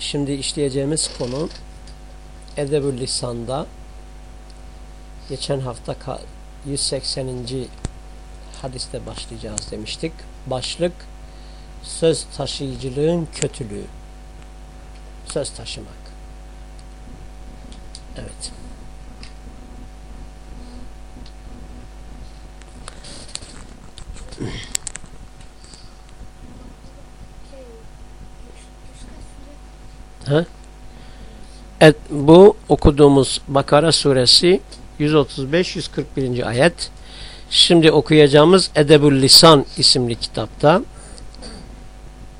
Şimdi işleyeceğimiz konu Edebül Lisan'da geçen hafta 180. hadiste başlayacağız demiştik. Başlık söz taşıyıcılığın kötülüğü. Söz taşımak. Evet. Ha? Evet, bu okuduğumuz Bakara suresi 135-141. ayet. Şimdi okuyacağımız Edebül Lisan isimli kitapta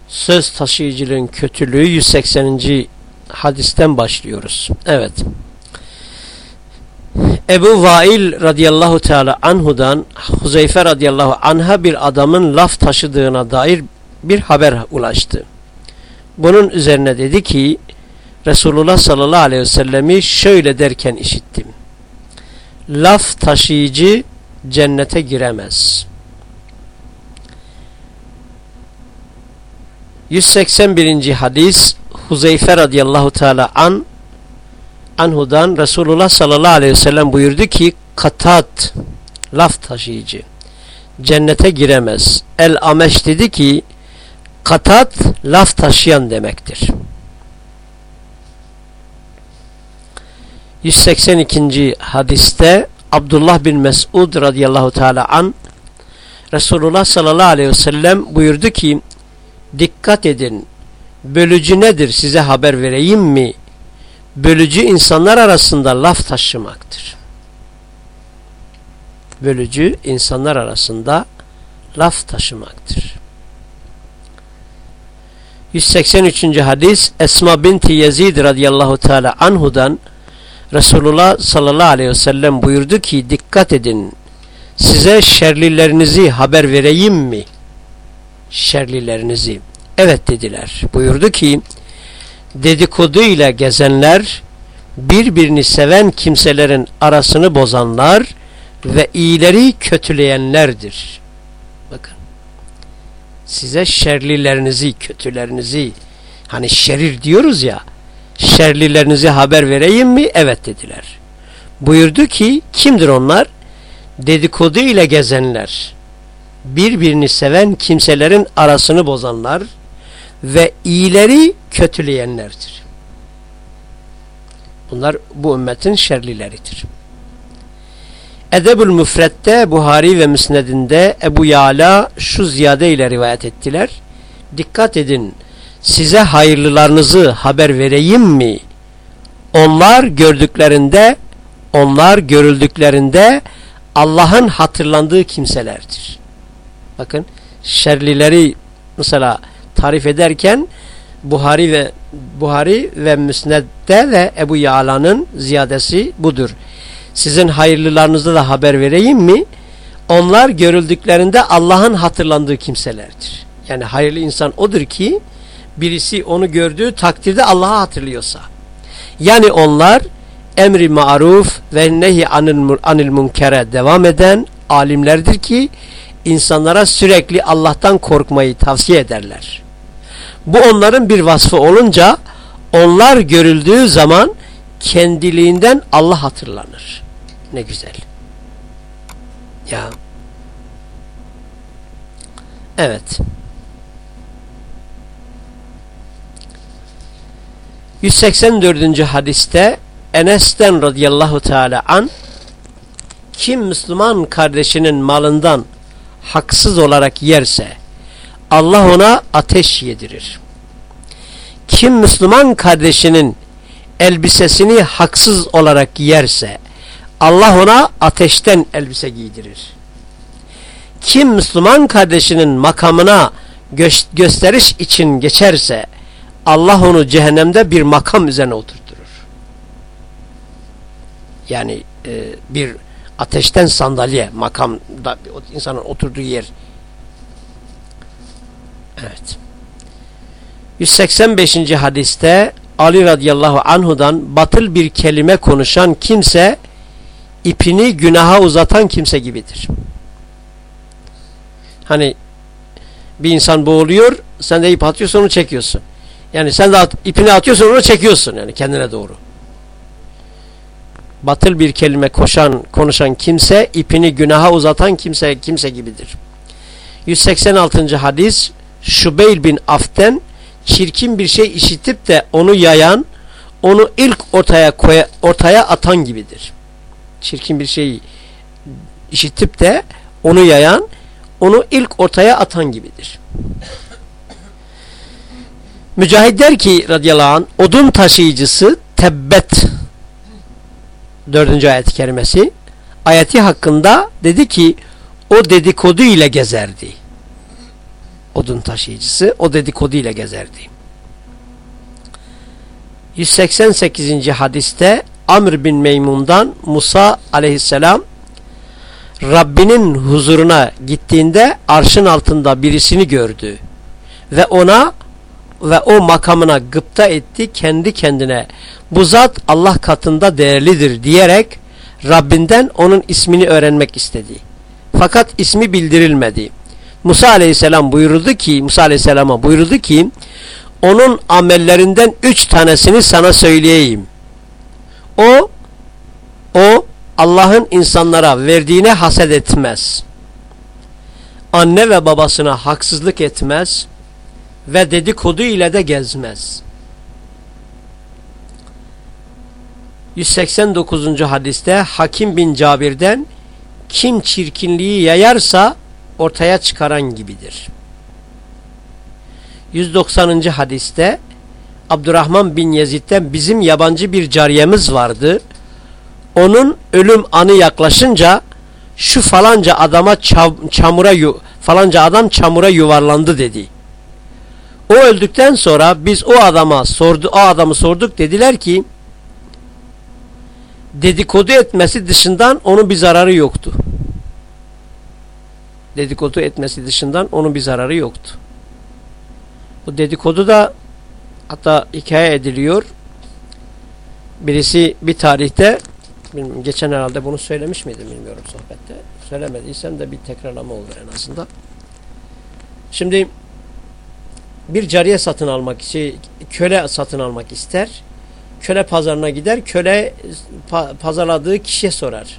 söz taşıyıcılığın kötülüğü 180. hadisten başlıyoruz. Evet. Ebu Vail radıyallahu teala anhudan Huzeyfe radıyallahu anha bir adamın laf taşıdığına dair bir haber ulaştı. Bunun üzerine dedi ki Resulullah sallallahu aleyhi ve sellemi şöyle derken işittim. Laf taşıyıcı cennete giremez. 181. hadis Huzeyfe radıyallahu teala an anhudan Resulullah sallallahu aleyhi ve sellem buyurdu ki katat laf taşıyıcı cennete giremez. El Ameş dedi ki katat laf taşıyan demektir. 182. hadiste Abdullah bin Mesud radıyallahu teala an Resulullah sallallahu aleyhi ve sellem buyurdu ki dikkat edin bölücü nedir size haber vereyim mi? Bölücü insanlar arasında laf taşımaktır. Bölücü insanlar arasında laf taşımaktır. 183. hadis Esma binti Yezid radıyallahu teala anhudan Resulullah sallallahu aleyhi ve sellem buyurdu ki dikkat edin size şerlilerinizi haber vereyim mi? Şerlilerinizi. Evet dediler. Buyurdu ki dedikodu ile gezenler birbirini seven kimselerin arasını bozanlar ve iyileri kötüleyenlerdir. Bakın size şerlilerinizi, kötülerinizi hani şerir diyoruz ya şerlilerinizi haber vereyim mi? Evet dediler. Buyurdu ki kimdir onlar? Dedikodu ile gezenler, birbirini seven kimselerin arasını bozanlar ve iyileri kötüleyenlerdir. Bunlar bu ümmetin şerlileridir. Edebül Müfret'te Buhari ve Müsned'inde Ebu Yala şu ziyade ile rivayet ettiler. Dikkat edin size hayırlılarınızı haber vereyim mi? Onlar gördüklerinde, onlar görüldüklerinde Allah'ın hatırlandığı kimselerdir. Bakın şerlileri mesela tarif ederken Buhari ve Buhari ve Müsned'de ve Ebu Yala'nın ziyadesi budur. Sizin hayırlılarınızı da haber vereyim mi? Onlar görüldüklerinde Allah'ın hatırlandığı kimselerdir. Yani hayırlı insan odur ki birisi onu gördüğü takdirde Allah'ı hatırlıyorsa. Yani onlar emri maruf ve nehi anil, anil munkere devam eden alimlerdir ki insanlara sürekli Allah'tan korkmayı tavsiye ederler. Bu onların bir vasfı olunca onlar görüldüğü zaman kendiliğinden Allah hatırlanır. Ne güzel. Ya. Evet. 184. hadiste Enes'ten radıyallahu teala an kim Müslüman kardeşinin malından haksız olarak yerse Allah ona ateş yedirir. Kim Müslüman kardeşinin elbisesini haksız olarak yerse Allah ona ateşten elbise giydirir. Kim Müslüman kardeşinin makamına gö gösteriş için geçerse Allah onu cehennemde bir makam üzerine oturturur. Yani e, bir ateşten sandalye makamda insanın oturduğu yer. Evet. 185. hadiste Ali radıyallahu anhudan batıl bir kelime konuşan kimse ipini günaha uzatan kimse gibidir. Hani bir insan boğuluyor sen de ip atıyorsun onu çekiyorsun. Yani sen de at, ipini atıyorsun onu çekiyorsun yani kendine doğru. Batıl bir kelime koşan, konuşan kimse ipini günaha uzatan kimse kimse gibidir. 186. hadis Şubeyl bin Aften çirkin bir şey işitip de onu yayan, onu ilk ortaya koya, ortaya atan gibidir. Çirkin bir şey işitip de onu yayan, onu ilk ortaya atan gibidir. Mücahit der ki radıyallahu anh, odun taşıyıcısı tebbet dördüncü ayet-i kerimesi ayeti hakkında dedi ki o dedikodu ile gezerdi. Odun taşıyıcısı o dedikodu ile gezerdi. 188. hadiste Amr bin Meymun'dan Musa aleyhisselam Rabbinin huzuruna gittiğinde arşın altında birisini gördü ve ona ve o makamına gıpta etti kendi kendine bu zat Allah katında değerlidir diyerek Rabbinden onun ismini öğrenmek istedi. Fakat ismi bildirilmedi. Musa aleyhisselam buyurdu ki Musa aleyhisselama buyurdu ki onun amellerinden üç tanesini sana söyleyeyim. O o Allah'ın insanlara verdiğine haset etmez. Anne ve babasına haksızlık etmez ve dedikodu ile de gezmez. 189. hadiste Hakim bin Cabir'den kim çirkinliği yayarsa ortaya çıkaran gibidir. 190. hadiste Abdurrahman bin Yezid'den bizim yabancı bir cariyemiz vardı. Onun ölüm anı yaklaşınca şu falanca adama çamura falanca adam çamura yuvarlandı dedi. O öldükten sonra biz o adama sordu, o adamı sorduk dediler ki dedikodu etmesi dışından onun bir zararı yoktu. Dedikodu etmesi dışından onun bir zararı yoktu. Bu dedikodu da hatta hikaye ediliyor. Birisi bir tarihte geçen herhalde bunu söylemiş miydim bilmiyorum sohbette. Söylemediysem de bir tekrarlama olur en azından. Şimdi bir cariye satın almak, şey, köle satın almak ister. Köle pazarına gider, köle pa pazarladığı kişiye sorar.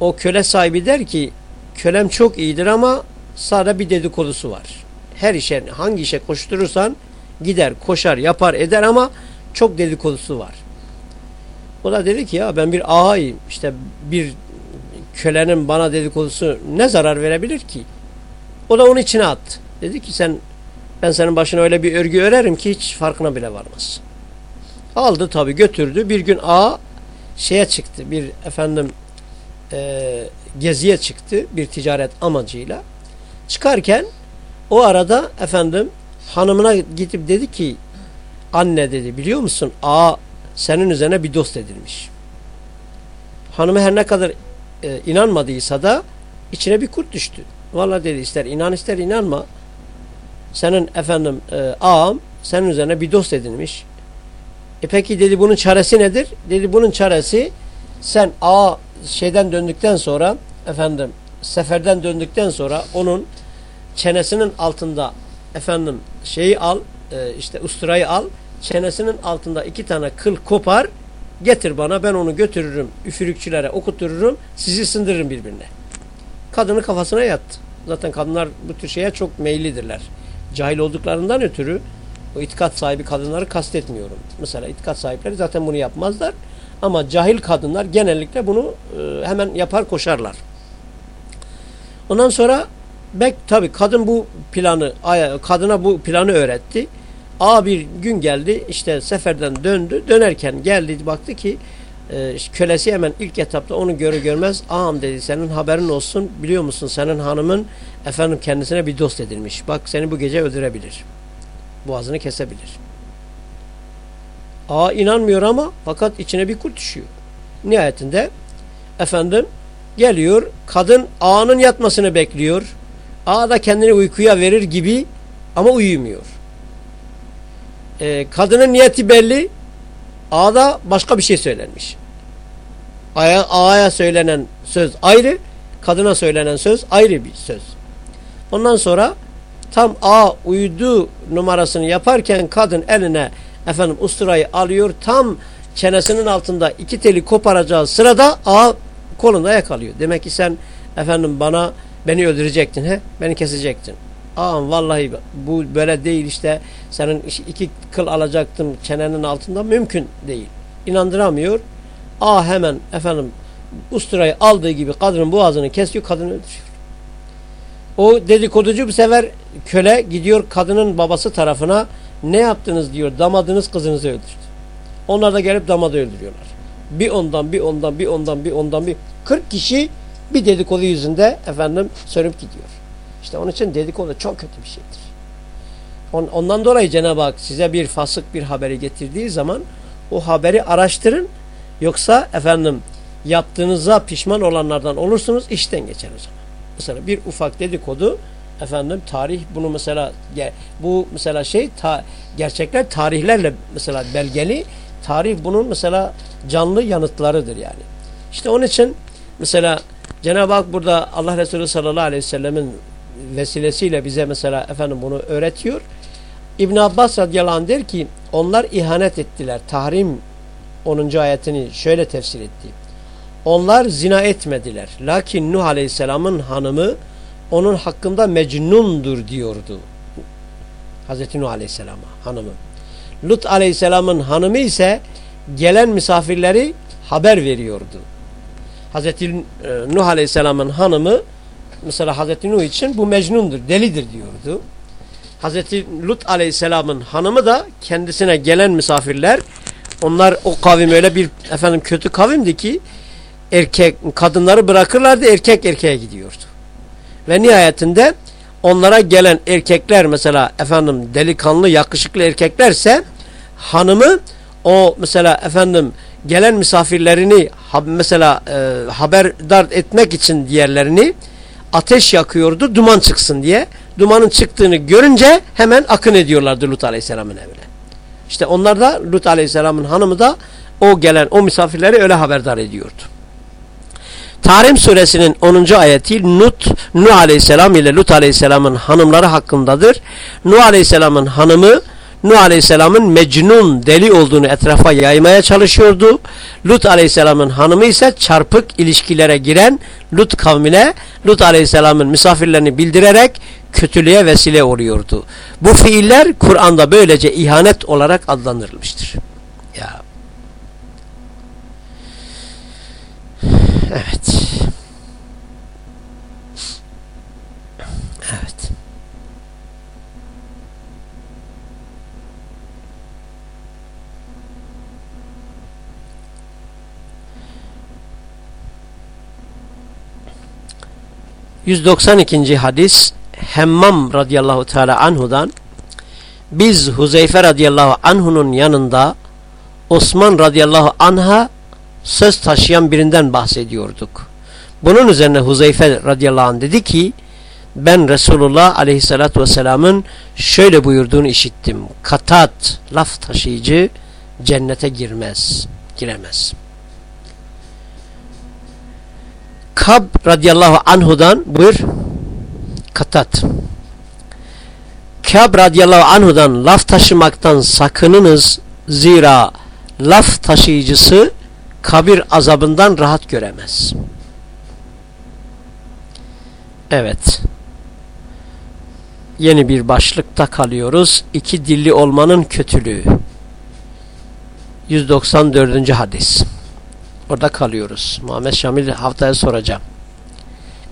O köle sahibi der ki, kölem çok iyidir ama sadece bir dedikodusu var. Her işe, hangi işe koşturursan gider, koşar, yapar, eder ama çok dedikodusu var. O da dedi ki ya ben bir ağayım, işte bir kölenin bana dedikodusu ne zarar verebilir ki? O da onun içine attı. Dedi ki sen ben senin başına öyle bir örgü örerim ki hiç farkına bile varmaz. Aldı tabi götürdü. Bir gün A şeye çıktı. Bir efendim e, geziye çıktı. Bir ticaret amacıyla. Çıkarken o arada efendim hanımına gidip dedi ki anne dedi biliyor musun A senin üzerine bir dost edilmiş. Hanımı her ne kadar e, inanmadıysa da içine bir kurt düştü. Valla dedi ister inan ister inanma senin efendim e, ağam senin üzerine bir dost edinmiş. E peki dedi bunun çaresi nedir? Dedi bunun çaresi sen ağa şeyden döndükten sonra efendim seferden döndükten sonra onun çenesinin altında efendim şeyi al e, işte usturayı al çenesinin altında iki tane kıl kopar getir bana ben onu götürürüm üfürükçülere okutururum sizi sındırırım birbirine. Kadını kafasına yattı. Zaten kadınlar bu tür şeye çok meyillidirler cahil olduklarından ötürü o itikat sahibi kadınları kastetmiyorum. Mesela itikat sahipleri zaten bunu yapmazlar. Ama cahil kadınlar genellikle bunu e, hemen yapar koşarlar. Ondan sonra bek tabi kadın bu planı kadına bu planı öğretti. A bir gün geldi işte seferden döndü. Dönerken geldi baktı ki e, kölesi hemen ilk etapta onu görü görmez ağam dedi senin haberin olsun biliyor musun senin hanımın efendim kendisine bir dost edilmiş. Bak seni bu gece öldürebilir. Boğazını kesebilir. Ağa inanmıyor ama fakat içine bir kurt düşüyor. Nihayetinde efendim geliyor kadın ağanın yatmasını bekliyor. Ağa da kendini uykuya verir gibi ama uyumuyor. Ee, kadının niyeti belli. Ağda başka bir şey söylenmiş. Aya, ağaya söylenen söz ayrı, kadına söylenen söz ayrı bir söz. Ondan sonra Tam A uydu numarasını yaparken kadın eline efendim usturayı alıyor. Tam çenesinin altında iki teli koparacağı sırada A kolunda yakalıyor. Demek ki sen efendim bana beni öldürecektin he? Beni kesecektin. Aa vallahi bu böyle değil işte senin iki kıl alacaktım çenenin altında mümkün değil. İnandıramıyor. A hemen efendim usturayı aldığı gibi kadının boğazını kesiyor kadını öldürüyor. O dedikoducu bu sefer köle gidiyor kadının babası tarafına ne yaptınız diyor damadınız kızınızı öldürdü. Onlar da gelip damadı öldürüyorlar. Bir ondan bir ondan bir ondan bir ondan bir 40 kişi bir dedikodu yüzünde efendim sönüp gidiyor. İşte onun için dedikodu çok kötü bir şeydir. Ondan dolayı Cenab-ı Hak size bir fasık bir haberi getirdiği zaman o haberi araştırın. Yoksa efendim yaptığınıza pişman olanlardan olursunuz işten geçer o zaman. Mesela bir ufak dedikodu efendim tarih bunu mesela bu mesela şey ta, gerçekler tarihlerle mesela belgeli tarih bunun mesela canlı yanıtlarıdır yani. İşte onun için mesela Cenab-ı Hak burada Allah Resulü sallallahu aleyhi ve sellemin vesilesiyle bize mesela efendim bunu öğretiyor. İbn Abbas radıyallahu anh der ki onlar ihanet ettiler. Tahrim 10. ayetini şöyle tefsir etti. Onlar zina etmediler. Lakin Nuh aleyhisselamın hanımı onun hakkında mecnundur diyordu. Hazreti Nuh aleyhisselama hanımı. Lut aleyhisselamın hanımı ise gelen misafirleri haber veriyordu. Hazreti e, Nuh aleyhisselamın hanımı mesela Hazreti Nuh için bu mecnundur, delidir diyordu. Hazreti Lut aleyhisselamın hanımı da kendisine gelen misafirler onlar o kavim öyle bir efendim kötü kavimdi ki erkek kadınları bırakırlardı erkek erkeğe gidiyordu. Ve nihayetinde onlara gelen erkekler mesela efendim delikanlı yakışıklı erkeklerse hanımı o mesela efendim gelen misafirlerini mesela e, haberdar etmek için diğerlerini ateş yakıyordu duman çıksın diye. Dumanın çıktığını görünce hemen akın ediyorlardı Lut Aleyhisselam'ın evine. İşte onlar da Lut Aleyhisselam'ın hanımı da o gelen o misafirleri öyle haberdar ediyordu. Tarim suresinin 10. ayeti Nut, Nuh Aleyhisselam ile Lut Aleyhisselam'ın hanımları hakkındadır. Nuh Aleyhisselam'ın hanımı Nuh Aleyhisselam'ın mecnun deli olduğunu etrafa yaymaya çalışıyordu. Lut Aleyhisselam'ın hanımı ise çarpık ilişkilere giren Lut kavmine Lut Aleyhisselam'ın misafirlerini bildirerek kötülüğe vesile oluyordu. Bu fiiller Kur'an'da böylece ihanet olarak adlandırılmıştır. Ya. Evet. 192. hadis Hemmam radıyallahu teala anhudan biz Huzeyfe radıyallahu anhunun yanında Osman radıyallahu anha söz taşıyan birinden bahsediyorduk. Bunun üzerine Huzeyfe radıyallahu anh dedi ki ben Resulullah aleyhissalatü vesselamın şöyle buyurduğunu işittim. Katat laf taşıyıcı cennete girmez, giremez. Kab radıyallahu anhudan buyur katat. Kab radıyallahu anhudan laf taşımaktan sakınınız zira laf taşıyıcısı kabir azabından rahat göremez. Evet. Yeni bir başlıkta kalıyoruz. İki dilli olmanın kötülüğü. 194. hadis. Orada kalıyoruz. Muhammed Şamil haftaya soracağım.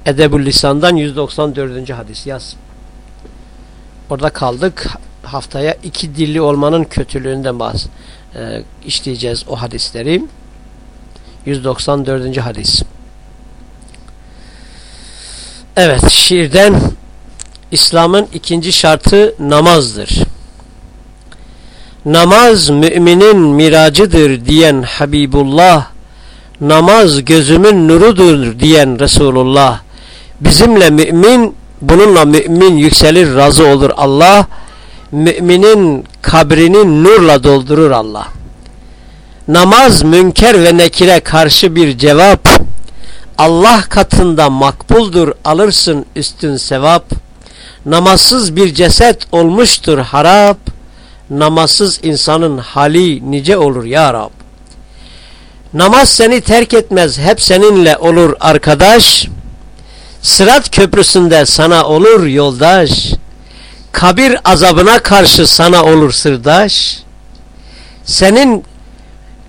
Edebül Lisan'dan 194. hadis yaz. Orada kaldık. Haftaya iki dilli olmanın kötülüğünden bahs e, işleyeceğiz o hadisleri. 194. hadis. Evet, şiirden İslam'ın ikinci şartı namazdır. Namaz müminin miracıdır diyen Habibullah namaz gözümün nurudur diyen Resulullah bizimle mümin bununla mümin yükselir razı olur Allah müminin kabrini nurla doldurur Allah namaz münker ve nekire karşı bir cevap Allah katında makbuldur alırsın üstün sevap Namazsız bir ceset olmuştur harap. Namazsız insanın hali nice olur ya Rab. Namaz seni terk etmez hep seninle olur arkadaş. Sırat köprüsünde sana olur yoldaş. Kabir azabına karşı sana olur sırdaş. Senin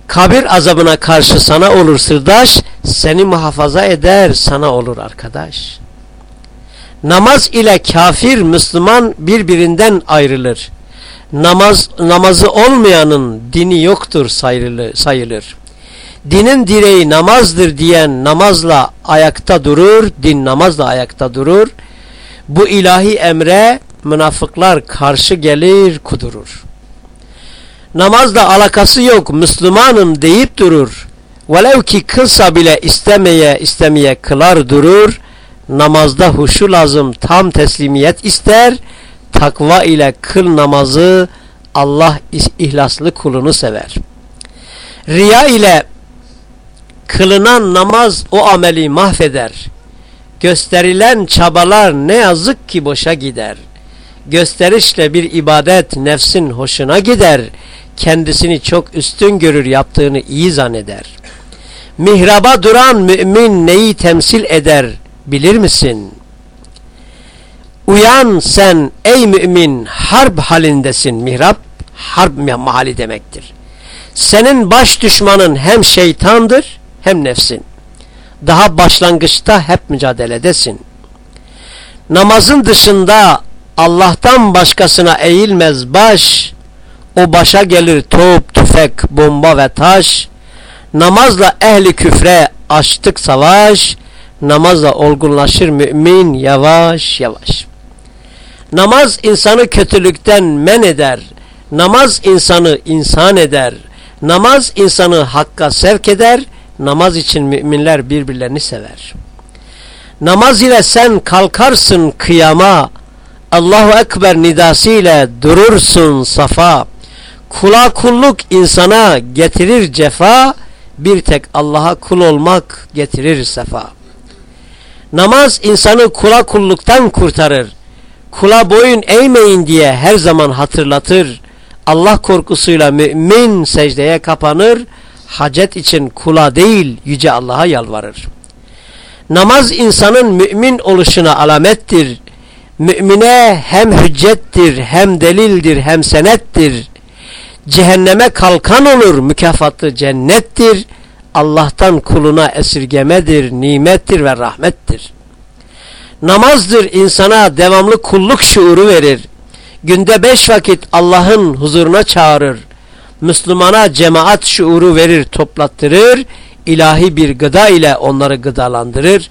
kabir azabına karşı sana olur sırdaş. Seni muhafaza eder sana olur arkadaş. Namaz ile kafir Müslüman birbirinden ayrılır. Namaz namazı olmayanın dini yoktur sayılır. sayılır. Dinin direği namazdır diyen namazla ayakta durur, din namazla ayakta durur. Bu ilahi emre münafıklar karşı gelir, kudurur. Namazla alakası yok, Müslümanım deyip durur. Velev ki kılsa bile istemeye istemeye kılar durur. Namazda huşu lazım, tam teslimiyet ister. Takva ile kıl namazı Allah ihlaslı kulunu sever. Riya ile kılınan namaz o ameli mahveder. Gösterilen çabalar ne yazık ki boşa gider. Gösterişle bir ibadet nefsin hoşuna gider. Kendisini çok üstün görür yaptığını iyi zanneder. Mihraba duran mümin neyi temsil eder bilir misin? Uyan sen ey mümin harp halindesin. Mihrap harp mahalli demektir. Senin baş düşmanın hem şeytandır hem nefsin. Daha başlangıçta hep mücadeledesin. Namazın dışında Allah'tan başkasına eğilmez baş. O başa gelir top, tüfek, bomba ve taş. Namazla ehli küfre açtık savaş. Namazla olgunlaşır mümin yavaş yavaş. Namaz insanı kötülükten men eder. Namaz insanı insan eder. Namaz insanı hakka sevk eder namaz için müminler birbirlerini sever. Namaz ile sen kalkarsın kıyama, Allahu Ekber nidası ile durursun safa. Kula kulluk insana getirir cefa, bir tek Allah'a kul olmak getirir sefa. Namaz insanı kula kulluktan kurtarır. Kula boyun eğmeyin diye her zaman hatırlatır. Allah korkusuyla mümin secdeye kapanır hacet için kula değil yüce Allah'a yalvarır. Namaz insanın mümin oluşuna alamettir. Mümine hem hüccettir, hem delildir, hem senettir. Cehenneme kalkan olur, mükafatı cennettir. Allah'tan kuluna esirgemedir, nimettir ve rahmettir. Namazdır insana devamlı kulluk şuuru verir. Günde beş vakit Allah'ın huzuruna çağırır. Müslümana cemaat şuuru verir, toplattırır, ilahi bir gıda ile onları gıdalandırır.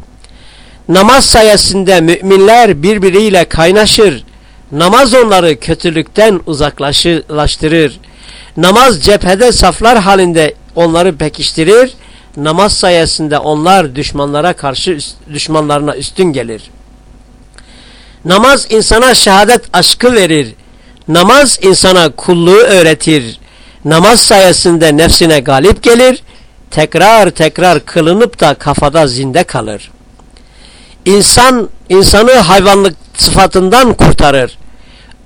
Namaz sayesinde müminler birbiriyle kaynaşır. Namaz onları kötülükten uzaklaştırır. Namaz cephede saflar halinde onları pekiştirir. Namaz sayesinde onlar düşmanlara karşı düşmanlarına üstün gelir. Namaz insana şehadet aşkı verir. Namaz insana kulluğu öğretir namaz sayesinde nefsine galip gelir, tekrar tekrar kılınıp da kafada zinde kalır. İnsan, insanı hayvanlık sıfatından kurtarır.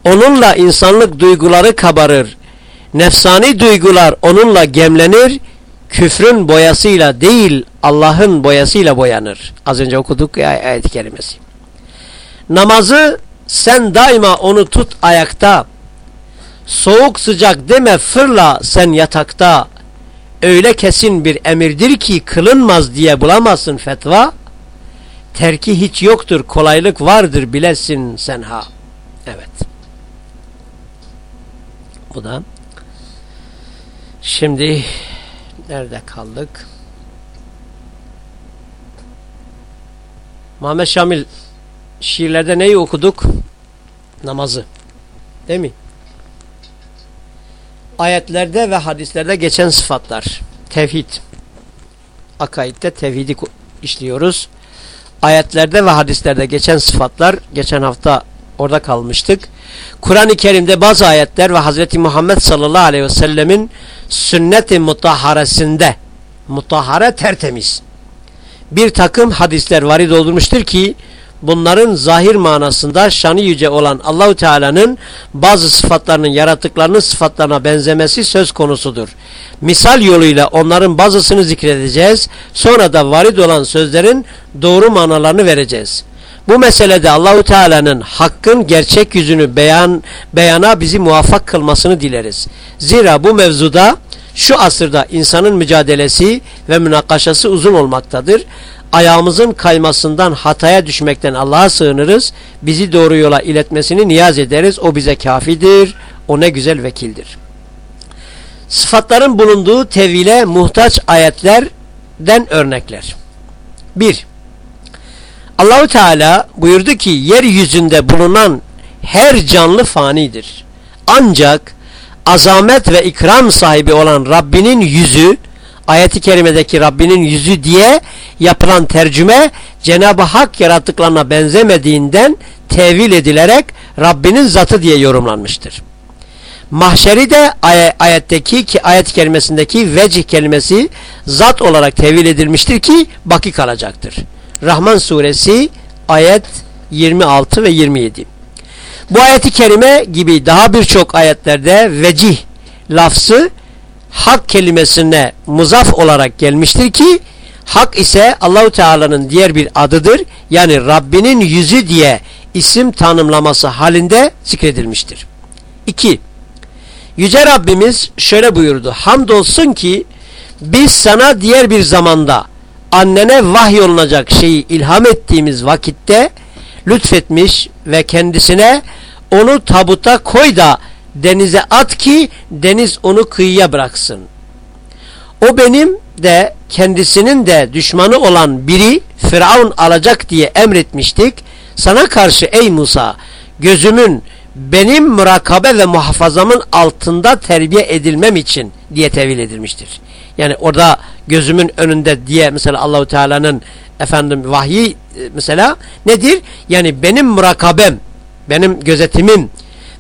Onunla insanlık duyguları kabarır. Nefsani duygular onunla gemlenir, küfrün boyasıyla değil Allah'ın boyasıyla boyanır. Az önce okuduk ya ayet-i kerimesi. Namazı sen daima onu tut ayakta. Soğuk sıcak deme fırla sen yatakta. Öyle kesin bir emirdir ki kılınmaz diye bulamazsın fetva. Terki hiç yoktur kolaylık vardır bilesin sen ha. Evet. Bu da. Şimdi nerede kaldık? Muhammed Şamil şiirlerde neyi okuduk? Namazı. Değil mi? Ayetlerde ve hadislerde geçen sıfatlar. Tevhid. Akaidde tevhidi işliyoruz. Ayetlerde ve hadislerde geçen sıfatlar geçen hafta orada kalmıştık. Kur'an-ı Kerim'de bazı ayetler ve Hazreti Muhammed sallallahu aleyhi ve sellemin sünnet-i mutahharesinde mutahhare tertemiz bir takım hadisler varid olmuştur ki bunların zahir manasında şanı yüce olan Allahu Teala'nın bazı sıfatlarının yaratıklarının sıfatlarına benzemesi söz konusudur. Misal yoluyla onların bazısını zikredeceğiz. Sonra da varid olan sözlerin doğru manalarını vereceğiz. Bu meselede Allahu Teala'nın hakkın gerçek yüzünü beyan beyana bizi muvaffak kılmasını dileriz. Zira bu mevzuda şu asırda insanın mücadelesi ve münakaşası uzun olmaktadır. Ayağımızın kaymasından hataya düşmekten Allah'a sığınırız. Bizi doğru yola iletmesini niyaz ederiz. O bize kafidir. O ne güzel vekildir. Sıfatların bulunduğu tevhile muhtaç ayetlerden örnekler. 1. Allahu Teala buyurdu ki yeryüzünde bulunan her canlı fanidir. Ancak azamet ve ikram sahibi olan Rabbinin yüzü ayeti kerimedeki Rabbinin yüzü diye yapılan tercüme Cenab-ı Hak yaratıklarına benzemediğinden tevil edilerek Rabbinin zatı diye yorumlanmıştır. Mahşeri de ay ayetteki ki ayet kelimesindeki vecih kelimesi zat olarak tevil edilmiştir ki baki kalacaktır. Rahman suresi ayet 26 ve 27. Bu ayeti kerime gibi daha birçok ayetlerde vecih lafzı hak kelimesine muzaf olarak gelmiştir ki hak ise Allahu Teala'nın diğer bir adıdır. Yani Rabbinin yüzü diye isim tanımlaması halinde zikredilmiştir. 2. Yüce Rabbimiz şöyle buyurdu. Hamdolsun ki biz sana diğer bir zamanda annene vahyolunacak şeyi ilham ettiğimiz vakitte lütfetmiş ve kendisine onu tabuta koy da denize at ki deniz onu kıyıya bıraksın. O benim de kendisinin de düşmanı olan biri Firavun alacak diye emretmiştik. Sana karşı ey Musa gözümün benim mürakabe ve muhafazamın altında terbiye edilmem için diye tevil edilmiştir. Yani orada gözümün önünde diye mesela Allahu Teala'nın efendim vahyi e, mesela nedir? Yani benim murakabem, benim gözetimim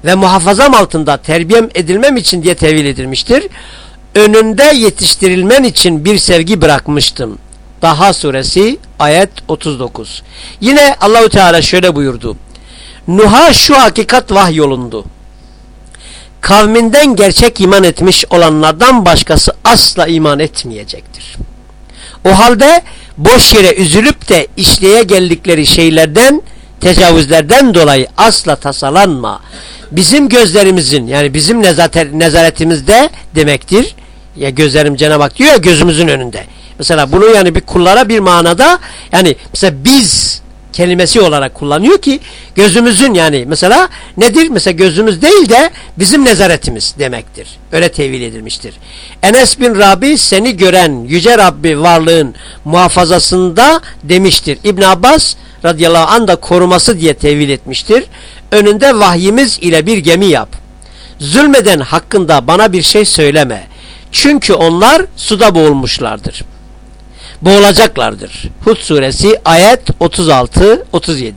ve muhafazam altında terbiyem edilmem için diye tevil edilmiştir. Önünde yetiştirilmen için bir sevgi bırakmıştım. Daha suresi ayet 39. Yine Allahu Teala şöyle buyurdu. Nuh'a şu hakikat vahyolundu. Kavminden gerçek iman etmiş olanlardan başkası asla iman etmeyecektir. O halde boş yere üzülüp de işleye geldikleri şeylerden, tecavüzlerden dolayı asla tasalanma. Bizim gözlerimizin yani bizim nezaretimizde demektir. Ya gözlerim Cenab-ı Hak diyor ya gözümüzün önünde. Mesela bunu yani bir kullara bir manada yani mesela biz kelimesi olarak kullanıyor ki gözümüzün yani mesela nedir? Mesela gözümüz değil de bizim nezaretimiz demektir. Öyle tevil edilmiştir. Enes bin Rabi seni gören yüce Rabbi varlığın muhafazasında demiştir. İbn Abbas radıyallahu anh da koruması diye tevil etmiştir. Önünde vahyimiz ile bir gemi yap. Zulmeden hakkında bana bir şey söyleme. Çünkü onlar suda boğulmuşlardır boğulacaklardır. Hud suresi ayet 36-37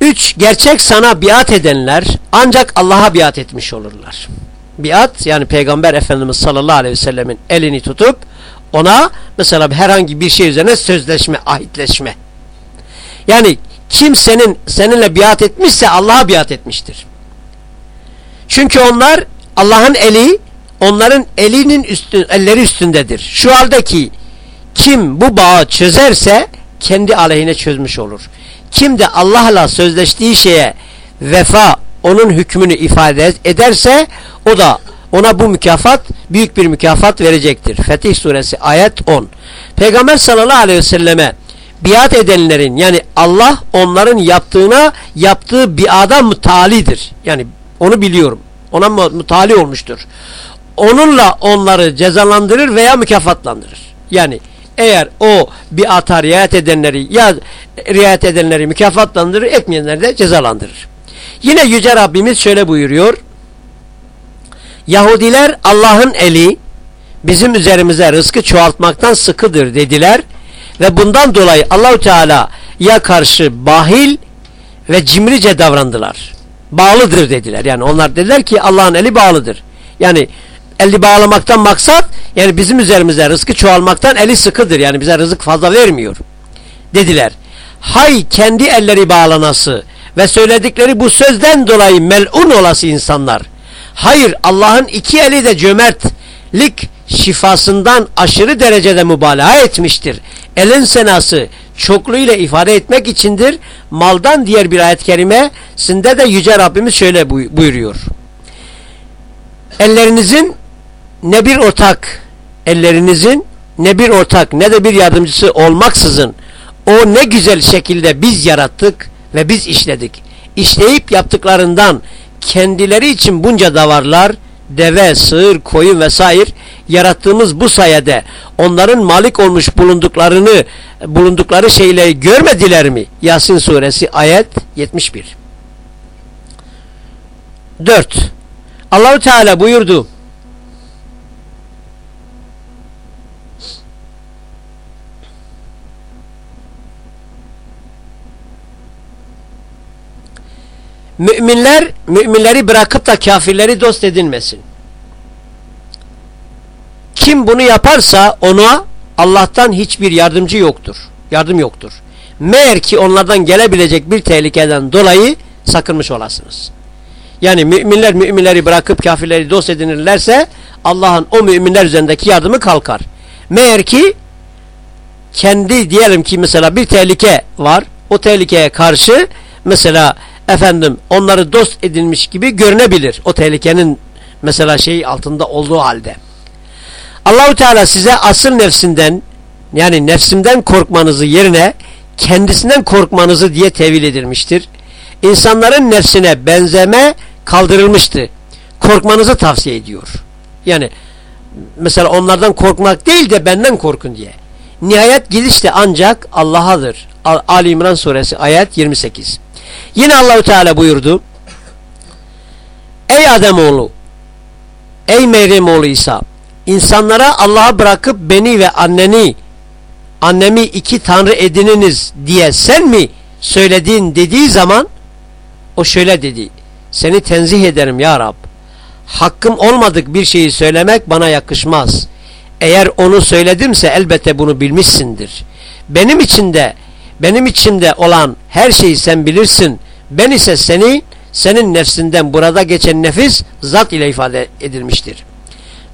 3. Gerçek sana biat edenler ancak Allah'a biat etmiş olurlar. Biat yani Peygamber Efendimiz sallallahu aleyhi ve sellemin elini tutup ona mesela herhangi bir şey üzerine sözleşme, ahitleşme. Yani kim senin seninle biat etmişse Allah'a biat etmiştir. Çünkü onlar Allah'ın eli onların elinin üstün, elleri üstündedir. Şu haldeki kim bu bağı çözerse kendi aleyhine çözmüş olur. Kim de Allah'la sözleştiği şeye vefa onun hükmünü ifade ederse o da ona bu mükafat büyük bir mükafat verecektir. Fetih suresi ayet 10. Peygamber sallallahu aleyhi ve selleme biat edenlerin yani Allah onların yaptığına yaptığı biada mutalidir. Yani onu biliyorum. Ona mutali olmuştur onunla onları cezalandırır veya mükafatlandırır. Yani eğer o bir ata riayet edenleri ya riayet edenleri mükafatlandırır, etmeyenleri de cezalandırır. Yine Yüce Rabbimiz şöyle buyuruyor. Yahudiler Allah'ın eli bizim üzerimize rızkı çoğaltmaktan sıkıdır dediler ve bundan dolayı Allahu Teala ya karşı bahil ve cimrice davrandılar. Bağlıdır dediler. Yani onlar dediler ki Allah'ın eli bağlıdır. Yani eli bağlamaktan maksat yani bizim üzerimize rızkı çoğalmaktan eli sıkıdır. Yani bize rızık fazla vermiyor. Dediler. Hay kendi elleri bağlanası ve söyledikleri bu sözden dolayı melun olası insanlar. Hayır Allah'ın iki eli de cömertlik şifasından aşırı derecede mübalağa etmiştir. Elin senası çokluğuyla ifade etmek içindir. Maldan diğer bir ayet-i kerimesinde de Yüce Rabbimiz şöyle buyuruyor. Ellerinizin ne bir ortak, ellerinizin ne bir ortak ne de bir yardımcısı olmaksızın o ne güzel şekilde biz yarattık ve biz işledik. İşleyip yaptıklarından kendileri için bunca davarlar, deve, sığır, koyun vesaire yarattığımız bu sayede onların malik olmuş bulunduklarını bulundukları şeyleri görmediler mi? Yasin suresi ayet 71. 4. Allahu Teala buyurdu. Müminler müminleri bırakıp da kafirleri dost edinmesin. Kim bunu yaparsa ona Allah'tan hiçbir yardımcı yoktur. Yardım yoktur. Meğer ki onlardan gelebilecek bir tehlikeden dolayı sakınmış olasınız. Yani müminler müminleri bırakıp kafirleri dost edinirlerse Allah'ın o müminler üzerindeki yardımı kalkar. Meğer ki kendi diyelim ki mesela bir tehlike var. O tehlikeye karşı mesela efendim onları dost edilmiş gibi görünebilir. O tehlikenin mesela şey altında olduğu halde. Allahu Teala size asıl nefsinden yani nefsimden korkmanızı yerine kendisinden korkmanızı diye tevil edilmiştir. İnsanların nefsine benzeme kaldırılmıştı. Korkmanızı tavsiye ediyor. Yani mesela onlardan korkmak değil de benden korkun diye. Nihayet gidiş de ancak Allah'adır. Ali İmran suresi ayet 28. Yine Allahü Teala buyurdu. Ey Ademoğlu, ey Meryem oğlu İsa, insanlara Allah'a bırakıp beni ve anneni, annemi iki tanrı edininiz diye sen mi söyledin dediği zaman o şöyle dedi. Seni tenzih ederim ya Rab. Hakkım olmadık bir şeyi söylemek bana yakışmaz. Eğer onu söyledimse elbette bunu bilmişsindir. Benim içinde benim içimde olan her şeyi sen bilirsin. Ben ise seni senin nefsinden burada geçen nefis zat ile ifade edilmiştir.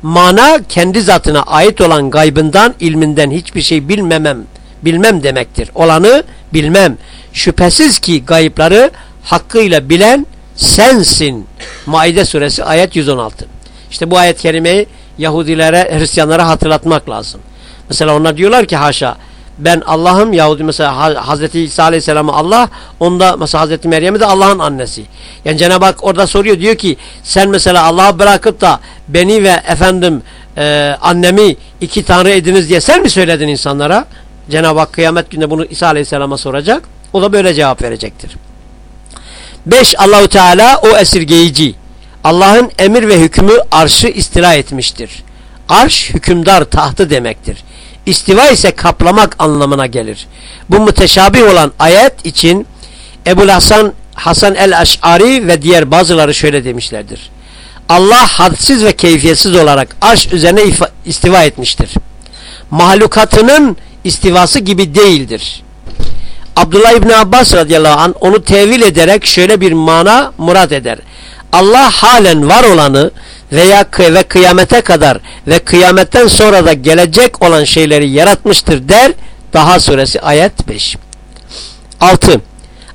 Mana kendi zatına ait olan gaybından ilminden hiçbir şey bilmemem bilmem demektir. Olanı bilmem. Şüphesiz ki gayıpları hakkıyla bilen sensin. Maide suresi ayet 116. İşte bu ayet kerimeyi Yahudilere, Hristiyanlara hatırlatmak lazım. Mesela onlar diyorlar ki haşa ben Allah'ım Yahudi mesela Hazreti İsa Aleyhisselam'ı Allah onda mesela Hazreti Meryem'i de Allah'ın annesi. Yani Cenab-ı Hak orada soruyor diyor ki sen mesela Allah'ı bırakıp da beni ve efendim e, annemi iki tanrı ediniz diye sen mi söyledin insanlara? Cenab-ı Hak kıyamet günde bunu İsa Aleyhisselam'a soracak. O da böyle cevap verecektir. 5. Allahu Teala o esirgeyici. Allah'ın emir ve hükmü arşı istila etmiştir. Arş hükümdar tahtı demektir. İstiva ise kaplamak anlamına gelir. Bu müteşabih olan ayet için Ebu Hasan Hasan el-Eş'ari ve diğer bazıları şöyle demişlerdir. Allah hadsiz ve keyfiyetsiz olarak arş üzerine istiva etmiştir. Mahlukatının istivası gibi değildir. Abdullah İbni Abbas radıyallahu anh onu tevil ederek şöyle bir mana murat eder. Allah halen var olanı veya ve kıyamete kadar ve kıyametten sonra da gelecek olan şeyleri yaratmıştır der. Daha suresi ayet 5. 6.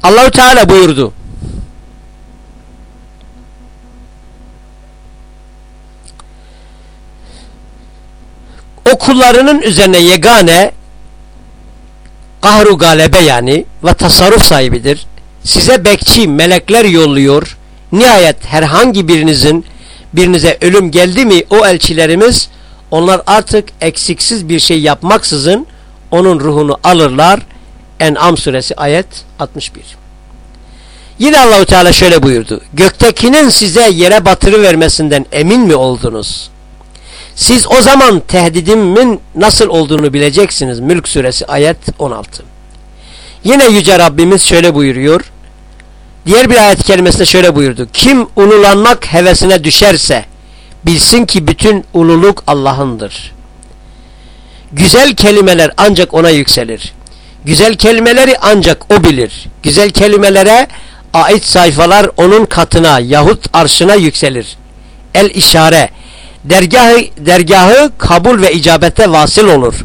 Allahu Teala buyurdu. O kullarının üzerine yegane kahru galebe yani ve tasarruf sahibidir. Size bekçi melekler yolluyor. Nihayet herhangi birinizin birinize ölüm geldi mi o elçilerimiz onlar artık eksiksiz bir şey yapmaksızın onun ruhunu alırlar. En'am suresi ayet 61. Yine Allahu Teala şöyle buyurdu. Göktekinin size yere batırı vermesinden emin mi oldunuz? Siz o zaman tehdidimin nasıl olduğunu bileceksiniz. Mülk suresi ayet 16. Yine Yüce Rabbimiz şöyle buyuruyor. Diğer bir ayet kelimesinde şöyle buyurdu. Kim ululanmak hevesine düşerse bilsin ki bütün ululuk Allah'ındır. Güzel kelimeler ancak ona yükselir. Güzel kelimeleri ancak o bilir. Güzel kelimelere ait sayfalar onun katına yahut arşına yükselir. El işare dergahı, dergahı kabul ve icabete vasıl olur.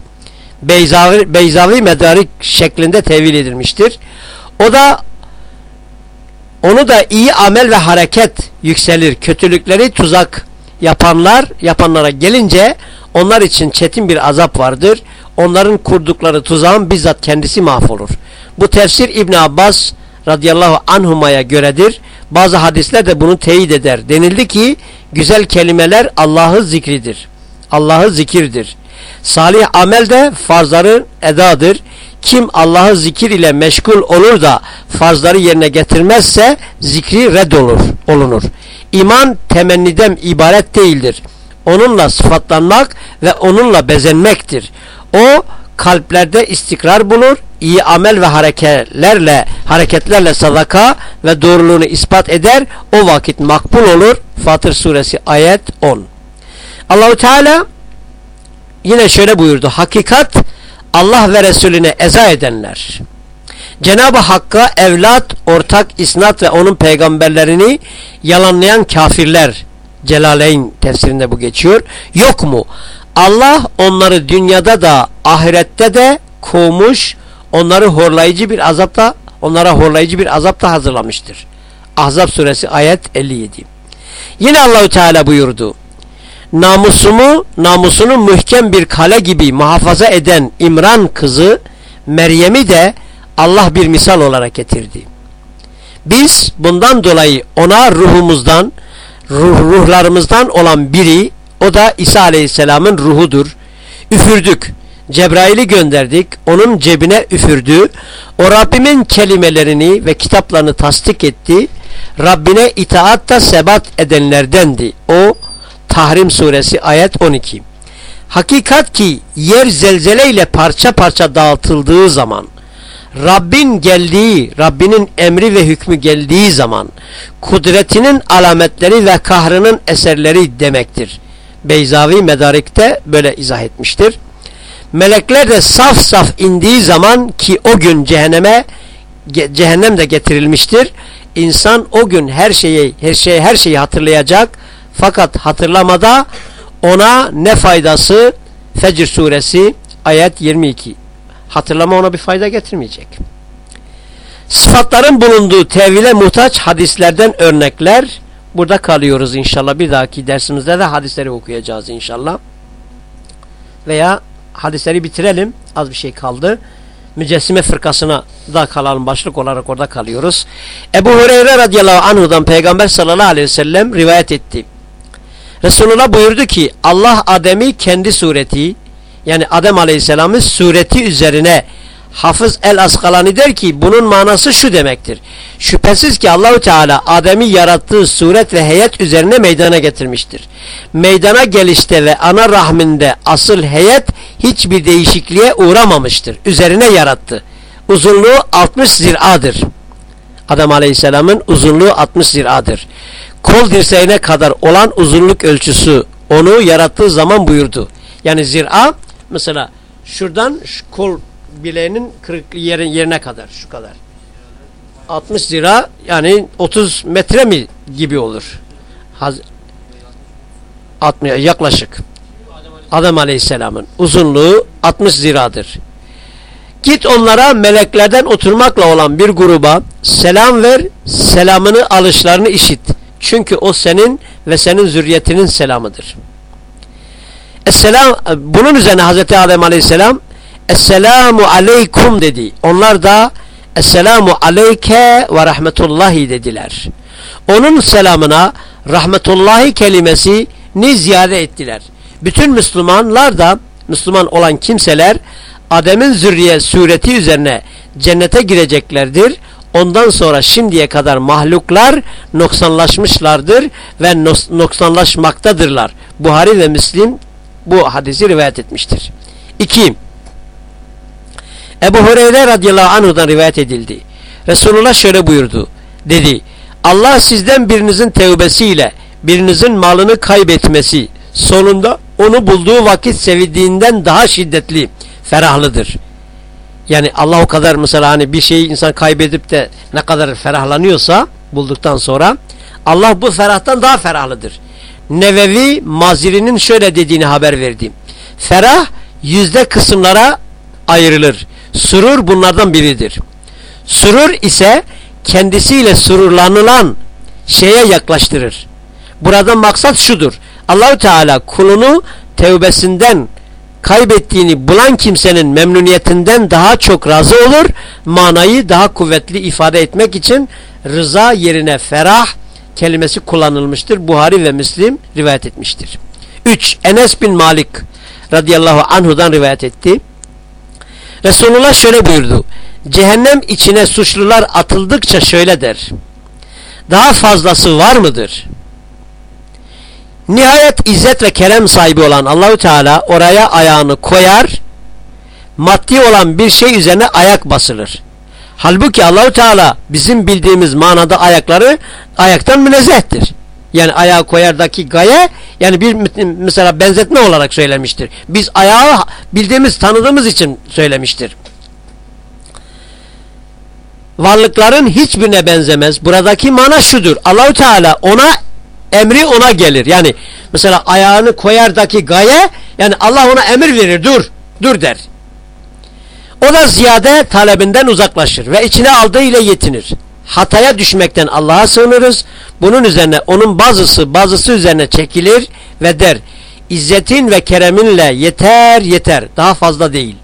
Beyzavi, Beyzavi medarik şeklinde tevil edilmiştir. O da onu da iyi amel ve hareket yükselir. Kötülükleri tuzak yapanlar yapanlara gelince onlar için çetin bir azap vardır. Onların kurdukları tuzağın bizzat kendisi mahvolur. Bu tefsir İbn Abbas radıyallahu anhumaya göredir. Bazı hadisler de bunu teyit eder. Denildi ki güzel kelimeler Allah'ı zikridir. Allah'ı zikirdir. Salih amel de farzları edadır. Kim Allah'ı zikir ile meşgul olur da farzları yerine getirmezse zikri red olur, olunur. İman temenniden ibaret değildir. Onunla sıfatlanmak ve onunla bezenmektir. O kalplerde istikrar bulur, iyi amel ve hareketlerle hareketlerle sadaka ve doğruluğunu ispat eder. O vakit makbul olur. Fatır suresi ayet 10. Allahu Teala yine şöyle buyurdu. Hakikat Allah ve Resulüne eza edenler. Cenab-ı Hakk'a evlat, ortak, isnat ve onun peygamberlerini yalanlayan kafirler. Celaleyn tefsirinde bu geçiyor. Yok mu? Allah onları dünyada da ahirette de kovmuş, onları horlayıcı bir azapta, onlara horlayıcı bir azapta hazırlamıştır. Ahzab suresi ayet 57. Yine Allahü Teala buyurdu. Namusumu, namusunu mühkem bir kale gibi muhafaza eden İmran kızı Meryem'i de Allah bir misal olarak getirdi. Biz bundan dolayı ona ruhumuzdan, ruh, ruhlarımızdan olan biri, o da İsa Aleyhisselam'ın ruhudur. Üfürdük. Cebrail'i gönderdik. Onun cebine üfürdü. O Rabbimin kelimelerini ve kitaplarını tasdik etti. Rabbine itaatta sebat edenlerdendi. O Tahrim suresi ayet 12. Hakikat ki yer zelzeleyle parça parça dağıtıldığı zaman Rabbin geldiği, Rabbinin emri ve hükmü geldiği zaman kudretinin alametleri ve kahrının eserleri demektir. Beyzavi Medarik'te böyle izah etmiştir. Melekler de saf saf indiği zaman ki o gün cehenneme cehennem de getirilmiştir. İnsan o gün her şeyi her şeyi her şeyi hatırlayacak fakat hatırlamada ona ne faydası? Fecr suresi ayet 22. Hatırlama ona bir fayda getirmeyecek. Sıfatların bulunduğu tevhile muhtaç hadislerden örnekler burada kalıyoruz inşallah. Bir dahaki dersimizde de hadisleri okuyacağız inşallah. Veya hadisleri bitirelim. Az bir şey kaldı. Mücessime fırkasına da kalalım. Başlık olarak orada kalıyoruz. Ebu Hureyre radıyallahu anhudan Peygamber sallallahu aleyhi ve sellem rivayet etti. Resulullah buyurdu ki Allah Adem'i kendi sureti yani Adem Aleyhisselam'ın sureti üzerine Hafız el Askalani der ki bunun manası şu demektir. Şüphesiz ki Allahu Teala Adem'i yarattığı suret ve heyet üzerine meydana getirmiştir. Meydana gelişte ve ana rahminde asıl heyet hiçbir değişikliğe uğramamıştır. Üzerine yarattı. Uzunluğu 60 ziradır. Adem Aleyhisselam'ın uzunluğu 60 ziradır. Kol dirseğine kadar olan uzunluk ölçüsü onu yarattığı zaman buyurdu. Yani zira mesela şuradan şu kol bileğinin kırık yerin yerine kadar şu kadar. 60 lira yani 30 metre mi gibi olur? Haz 60 yaklaşık. Adem Aleyhisselam'ın uzunluğu 60 ziradır. Git onlara meleklerden oturmakla olan bir gruba selam ver, selamını alışlarını işit. Çünkü o senin ve senin zürriyetinin selamıdır. Esselam, bunun üzerine Hazreti Adem Aleyhisselam Esselamu aleykum dedi. Onlar da Esselamu aleyke ve rahmetullahi dediler. Onun selamına rahmetullahi kelimesi ni ziyade ettiler. Bütün Müslümanlar da Müslüman olan kimseler Adem'in zürriye sureti üzerine cennete gireceklerdir. Ondan sonra şimdiye kadar mahluklar noksanlaşmışlardır ve noksanlaşmaktadırlar. Buhari ve Müslim bu hadisi rivayet etmiştir. 2. Ebu Hureyre radıyallahu anhudan rivayet edildi. Resulullah şöyle buyurdu. Dedi. Allah sizden birinizin tevbesiyle birinizin malını kaybetmesi sonunda onu bulduğu vakit sevildiğinden daha şiddetli, ferahlıdır. Yani Allah o kadar mesela hani bir şeyi insan kaybedip de ne kadar ferahlanıyorsa bulduktan sonra Allah bu ferahtan daha ferahlıdır. Nevevi Maziri'nin şöyle dediğini haber verdi. Ferah yüzde kısımlara ayrılır. Surur bunlardan biridir. Surur ise kendisiyle sururlanılan şeye yaklaştırır. Burada maksat şudur. Allahu Teala kulunu tevbesinden kaybettiğini bulan kimsenin memnuniyetinden daha çok razı olur. Manayı daha kuvvetli ifade etmek için rıza yerine ferah kelimesi kullanılmıştır. Buhari ve Müslim rivayet etmiştir. 3. Enes bin Malik radıyallahu anhudan rivayet etti. Resulullah şöyle buyurdu. Cehennem içine suçlular atıldıkça şöyle der. Daha fazlası var mıdır? Nihayet izzet ve kerem sahibi olan Allahü Teala oraya ayağını koyar, maddi olan bir şey üzerine ayak basılır. Halbuki Allahü Teala bizim bildiğimiz manada ayakları ayaktan münezzehtir. Yani ayağı koyardaki gaye yani bir mesela benzetme olarak söylemiştir. Biz ayağı bildiğimiz tanıdığımız için söylemiştir. Varlıkların hiçbirine benzemez. Buradaki mana şudur. Allahü Teala ona emri ona gelir. Yani mesela ayağını koyardaki gaye yani Allah ona emir verir. Dur. Dur der. O da ziyade talebinden uzaklaşır ve içine aldığı ile yetinir. Hataya düşmekten Allah'a sığınırız. Bunun üzerine onun bazısı bazısı üzerine çekilir ve der. İzzetin ve kereminle yeter yeter daha fazla değil.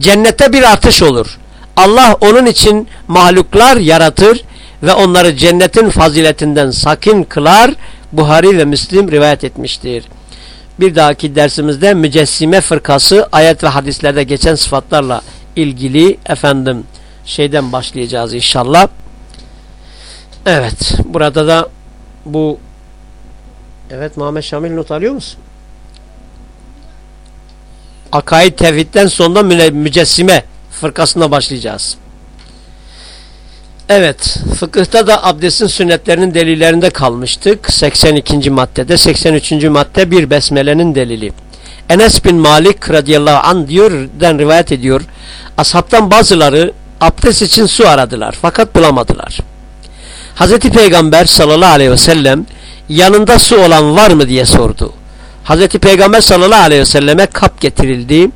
Cennette bir ateş olur. Allah onun için mahluklar yaratır ve onları cennetin faziletinden sakin kılar. Buhari ve Müslim rivayet etmiştir. Bir dahaki dersimizde mücessime fırkası ayet ve hadislerde geçen sıfatlarla ilgili efendim şeyden başlayacağız inşallah. Evet burada da bu evet Muhammed Şamil not alıyor musun? Akaid tevhidden sonra mücessime fırkasına başlayacağız. Evet, fıkıhta da abdestin sünnetlerinin delillerinde kalmıştık. 82. maddede, 83. madde bir besmelenin delili. Enes bin Malik radıyallahu an diyor, den rivayet ediyor. Ashabtan bazıları abdest için su aradılar fakat bulamadılar. Hazreti Peygamber sallallahu aleyhi ve sellem yanında su olan var mı diye sordu. Hazreti Peygamber sallallahu aleyhi ve selleme kap getirildi.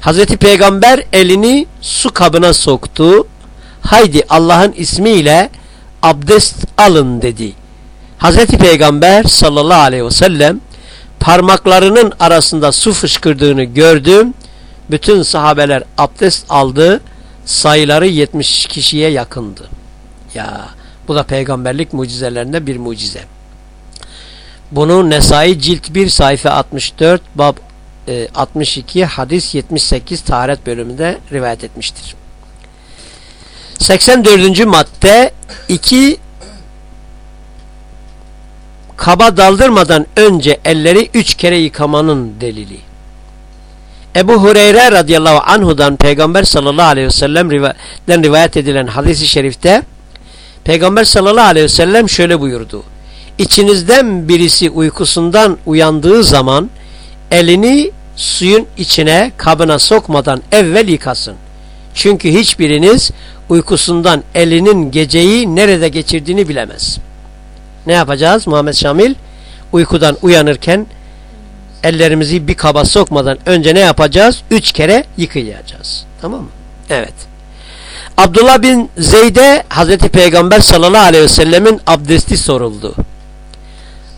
Hazreti Peygamber elini su kabına soktu. Haydi Allah'ın ismiyle abdest alın dedi. Hazreti Peygamber sallallahu aleyhi ve sellem parmaklarının arasında su fışkırdığını gördüm. Bütün sahabeler abdest aldı. Sayıları 70 kişiye yakındı. Ya bu da peygamberlik mucizelerinde bir mucize. Bunu Nesai cilt 1 sayfa 64 bab 62 e, hadis 78 taharet bölümünde rivayet etmiştir. 84. madde 2 kaba daldırmadan önce elleri üç kere yıkamanın delili. Ebu Hureyre radıyallahu anhudan Peygamber sallallahu aleyhi ve sellem'den rivayet edilen hadisi şerifte Peygamber sallallahu aleyhi ve sellem şöyle buyurdu. İçinizden birisi uykusundan uyandığı zaman elini suyun içine kabına sokmadan evvel yıkasın. Çünkü hiçbiriniz uykusundan elinin geceyi nerede geçirdiğini bilemez. Ne yapacağız Muhammed Şamil? Uykudan uyanırken ellerimizi bir kaba sokmadan önce ne yapacağız? Üç kere yıkayacağız. Tamam mı? Evet. Abdullah bin Zeyd'e Hazreti Peygamber sallallahu aleyhi ve sellemin abdesti soruldu.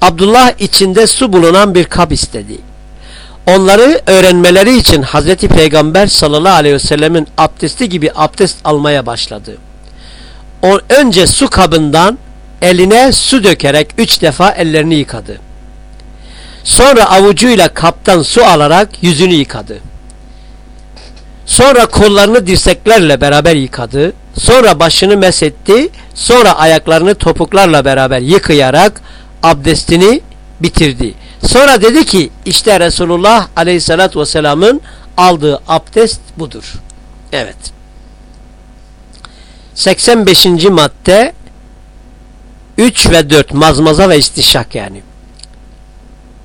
Abdullah içinde su bulunan bir kap istedi. Onları öğrenmeleri için Hazreti Peygamber sallallahu aleyhi ve sellemin abdesti gibi abdest almaya başladı. O önce su kabından eline su dökerek üç defa ellerini yıkadı. Sonra avucuyla kaptan su alarak yüzünü yıkadı. Sonra kollarını dirseklerle beraber yıkadı. Sonra başını mesetti. Sonra ayaklarını topuklarla beraber yıkayarak abdestini bitirdi. Sonra dedi ki işte Resulullah aleyhissalatü vesselamın aldığı abdest budur. Evet. 85. madde 3 ve 4 mazmaza ve istişak yani.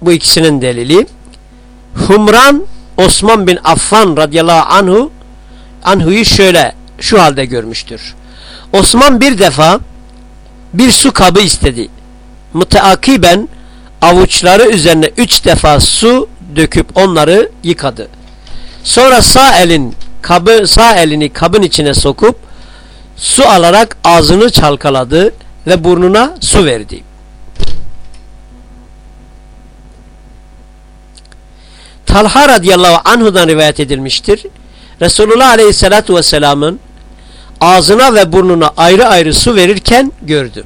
Bu ikisinin delili. Humran Osman bin Affan radıyallahu anhu anhu'yu şöyle şu halde görmüştür. Osman bir defa bir su kabı istedi. Müteakiben avuçları üzerine üç defa su döküp onları yıkadı. Sonra sağ elin kabı sağ elini kabın içine sokup su alarak ağzını çalkaladı ve burnuna su verdi. Talha radıyallahu anhudan rivayet edilmiştir. Resulullah aleyhissalatu vesselamın ağzına ve burnuna ayrı ayrı su verirken gördü.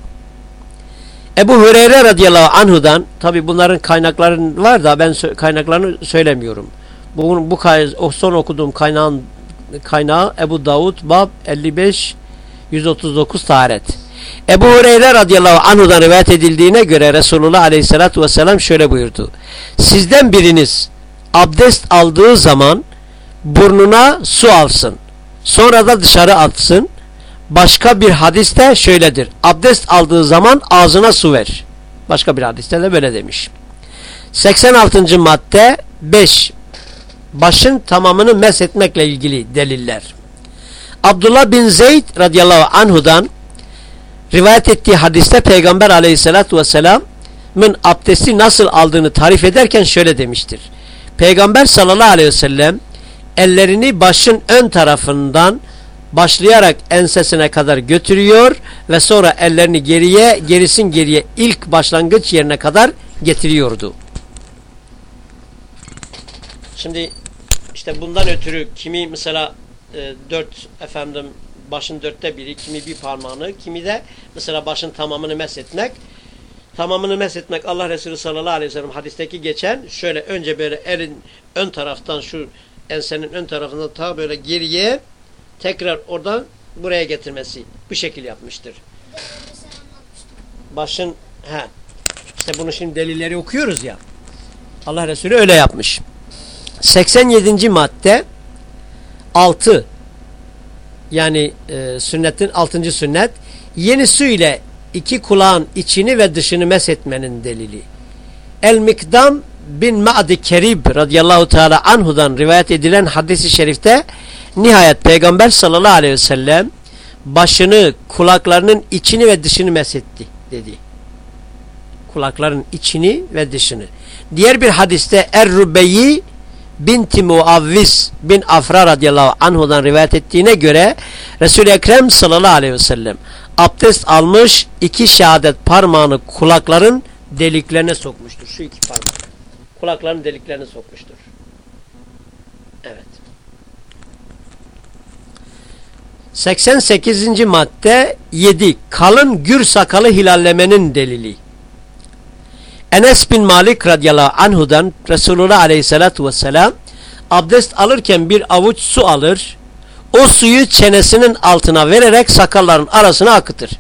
Ebu Hureyre radıyallahu anhudan tabi bunların kaynakların var da ben kaynaklarını söylemiyorum. Bu, bu o son okuduğum kaynağın kaynağı Ebu Davud Bab 55 139 taharet. Ebu Hureyre radıyallahu anhudan rivayet edildiğine göre Resulullah aleyhissalatu vesselam şöyle buyurdu. Sizden biriniz abdest aldığı zaman burnuna su alsın. Sonra da dışarı atsın. Başka bir hadiste şöyledir. Abdest aldığı zaman ağzına su ver. Başka bir hadiste de böyle demiş. 86. madde 5. Başın tamamını meshetmekle ilgili deliller. Abdullah bin Zeyd radıyallahu anhudan rivayet ettiği hadiste Peygamber aleyhissalatü vesselamın abdesti nasıl aldığını tarif ederken şöyle demiştir. Peygamber sallallahu aleyhi ve sellem ellerini başın ön tarafından başlayarak ensesine kadar götürüyor ve sonra ellerini geriye gerisin geriye ilk başlangıç yerine kadar getiriyordu. Şimdi işte bundan ötürü kimi mesela e, dört efendim başın dörtte biri kimi bir parmağını kimi de mesela başın tamamını meshetmek tamamını meshetmek Allah Resulü sallallahu aleyhi ve sellem hadisteki geçen şöyle önce böyle elin ön taraftan şu ensenin ön tarafından ta böyle geriye tekrar oradan buraya getirmesi bu şekil yapmıştır. Başın he işte bunu şimdi delilleri okuyoruz ya. Allah Resulü öyle yapmış. 87. madde 6 yani e, sünnetin 6. sünnet yeni su ile iki kulağın içini ve dışını meshetmenin delili. El-Mikdam bin Ma'di Kerib radıyallahu teala anhudan rivayet edilen hadisi şerifte nihayet Peygamber sallallahu aleyhi ve sellem başını, kulaklarının içini ve dışını mesetti dedi. Kulakların içini ve dışını. Diğer bir hadiste Er-Rubeyi binti Muavvis bin Afra radıyallahu anhudan rivayet ettiğine göre Resul-i Ekrem sallallahu aleyhi ve sellem abdest almış iki şehadet parmağını kulakların deliklerine sokmuştur. Şu iki parmak. Kulakların deliklerine sokmuştur. Evet. 88. madde 7. Kalın gür sakalı hilallemenin delili. Enes bin Malik radıyallahu anhudan Resulullah aleyhissalatu vesselam abdest alırken bir avuç su alır. O suyu çenesinin altına vererek sakalların arasına akıtır.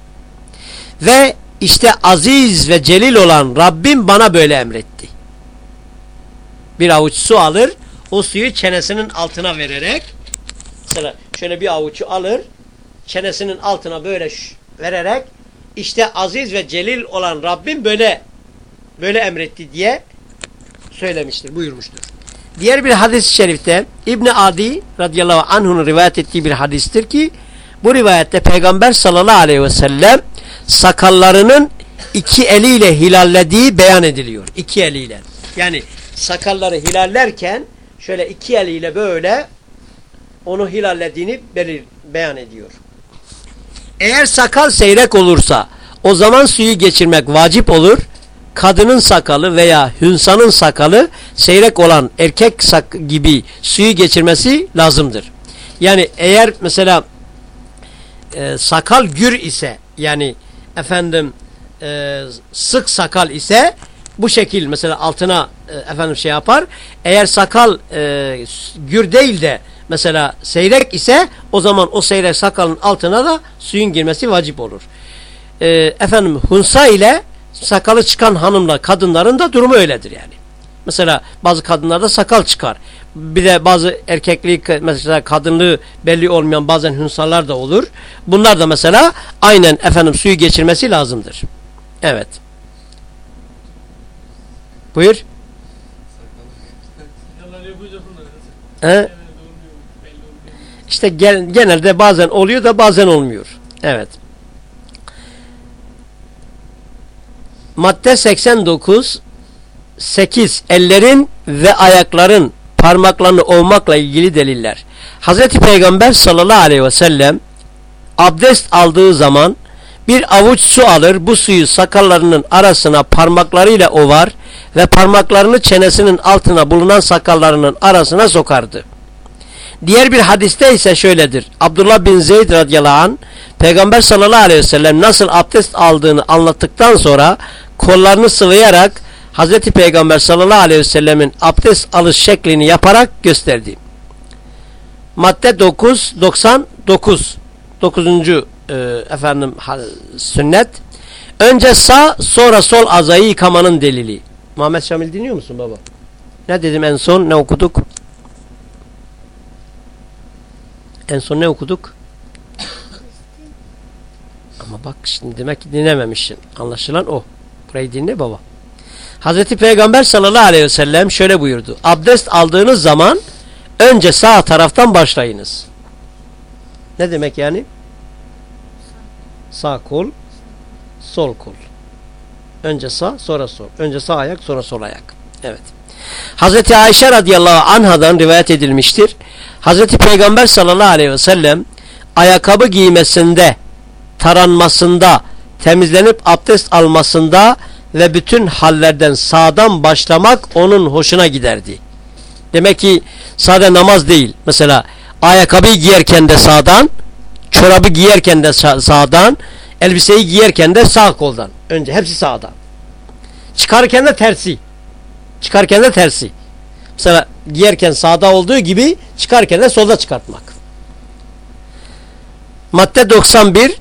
Ve işte aziz ve celil olan Rabbim bana böyle emretti. Bir avuç su alır. O suyu çenesinin altına vererek mesela şöyle bir avucu alır. Çenesinin altına böyle vererek işte aziz ve celil olan Rabbim böyle böyle emretti diye söylemiştir, buyurmuştur. Diğer bir hadis-i şerifte İbni Adi radıyallahu anh'un rivayet ettiği bir hadistir ki bu rivayette Peygamber sallallahu aleyhi ve sellem sakallarının iki eliyle hilallediği beyan ediliyor. İki eliyle. Yani sakalları hilallerken şöyle iki eliyle böyle onu hilallediğini belir, beyan ediyor. Eğer sakal seyrek olursa o zaman suyu geçirmek vacip olur kadının sakalı veya hünsanın sakalı seyrek olan erkek sak gibi suyu geçirmesi lazımdır. Yani eğer mesela e, sakal gür ise yani efendim e, sık sakal ise bu şekil mesela altına e, efendim şey yapar. Eğer sakal e, gür değil de mesela seyrek ise o zaman o seyrek sakalın altına da suyun girmesi vacip olur. E, efendim hunsa ile sakalı çıkan hanımla kadınların da durumu öyledir yani. Mesela bazı kadınlarda sakal çıkar. Bir de bazı erkeklik mesela kadınlığı belli olmayan bazen hünsalar da olur. Bunlar da mesela aynen efendim suyu geçirmesi lazımdır. Evet. Buyur. He? İşte genelde bazen oluyor da bazen olmuyor. Evet. Madde 89 8. Ellerin ve ayakların parmaklarını ovmakla ilgili deliller. Hz. Peygamber sallallahu aleyhi ve sellem abdest aldığı zaman bir avuç su alır, bu suyu sakallarının arasına parmaklarıyla ovar ve parmaklarını çenesinin altına bulunan sakallarının arasına sokardı. Diğer bir hadiste ise şöyledir. Abdullah bin Zeyd radıyallahu an Peygamber sallallahu aleyhi ve sellem nasıl abdest aldığını anlattıktan sonra kollarını sıvayarak Hazreti Peygamber sallallahu aleyhi ve sellemin abdest alış şeklini yaparak gösterdi. Madde 9 99 9. E, efendim sünnet önce sağ sonra sol azayı yıkamanın delili. Muhammed Şamil dinliyor musun baba? Ne dedim en son ne okuduk? En son ne okuduk? Ama bak şimdi demek ki dinlememişsin. Anlaşılan o. Burayı dinle baba. Hazreti Peygamber sallallahu aleyhi ve sellem şöyle buyurdu. Abdest aldığınız zaman önce sağ taraftan başlayınız. Ne demek yani? Sağ kol, sol kol. Önce sağ, sonra sol. Önce sağ ayak, sonra sol ayak. Evet. Hazreti Ayşe radıyallahu anhadan rivayet edilmiştir. Hazreti Peygamber sallallahu aleyhi ve sellem ayakkabı giymesinde, taranmasında, temizlenip abdest almasında ve bütün hallerden sağdan başlamak onun hoşuna giderdi. Demek ki sade namaz değil. Mesela ayakkabıyı giyerken de sağdan, çorabı giyerken de sağdan, elbiseyi giyerken de sağ koldan. Önce hepsi sağdan. Çıkarken de tersi. Çıkarken de tersi. Mesela giyerken sağda olduğu gibi çıkarken de solda çıkartmak. Madde 91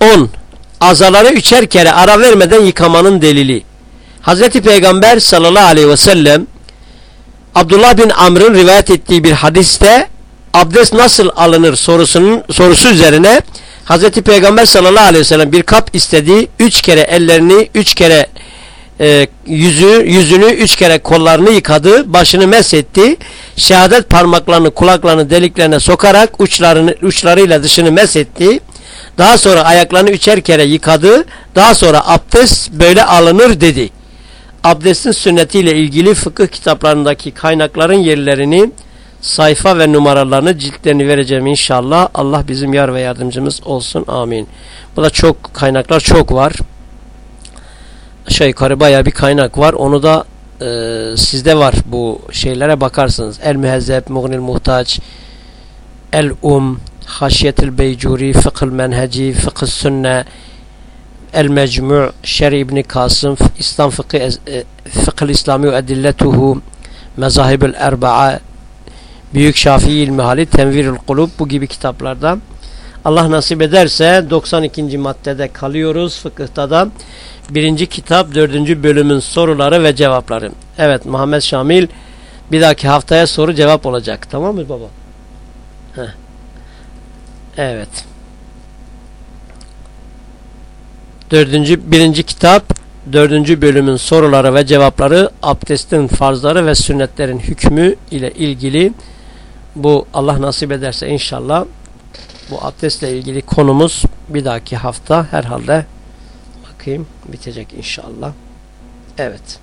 10 azaları üçer kere ara vermeden yıkamanın delili. Hazreti Peygamber sallallahu aleyhi ve sellem Abdullah bin Amr'ın rivayet ettiği bir hadiste abdest nasıl alınır sorusunun sorusu üzerine Hazreti Peygamber sallallahu aleyhi ve sellem bir kap istedi. Üç kere ellerini, üç kere e, yüzü, yüzünü, üç kere kollarını yıkadı. Başını mesetti. Şehadet parmaklarını, kulaklarını deliklerine sokarak uçlarını, uçlarıyla dışını mesetti. Daha sonra ayaklarını üçer kere yıkadı. Daha sonra abdest böyle alınır dedi. Abdestin sünnetiyle ilgili fıkıh kitaplarındaki kaynakların yerlerini, sayfa ve numaralarını, ciltlerini vereceğim inşallah. Allah bizim yar ve yardımcımız olsun. Amin. Bu da çok kaynaklar çok var. Şey yukarı baya bir kaynak var. Onu da e, sizde var bu şeylere bakarsınız. El Mühezzeb, Mugnil Muhtaç, El Um, Haşiyetil Beycuri, Fıkhıl Menheci, Fıkhı Sünne, El Mecmu' Şer İbni Kasım, İslam Fıkhı, e, Fıkhıl İslami ve Edilletuhu, Mezahibül Erba'a, Büyük Şafii İlmihali, Tenvirül Kulub bu gibi kitaplarda Allah nasip ederse 92. maddede kalıyoruz fıkıhta da. Birinci kitap dördüncü bölümün soruları ve cevapları. Evet Muhammed Şamil bir dahaki haftaya soru cevap olacak. Tamam mı baba? Heh. Evet. Dördüncü, birinci kitap, dördüncü bölümün soruları ve cevapları, abdestin farzları ve sünnetlerin hükmü ile ilgili bu Allah nasip ederse inşallah bu abdestle ilgili konumuz bir dahaki hafta herhalde bakayım bitecek inşallah. Evet.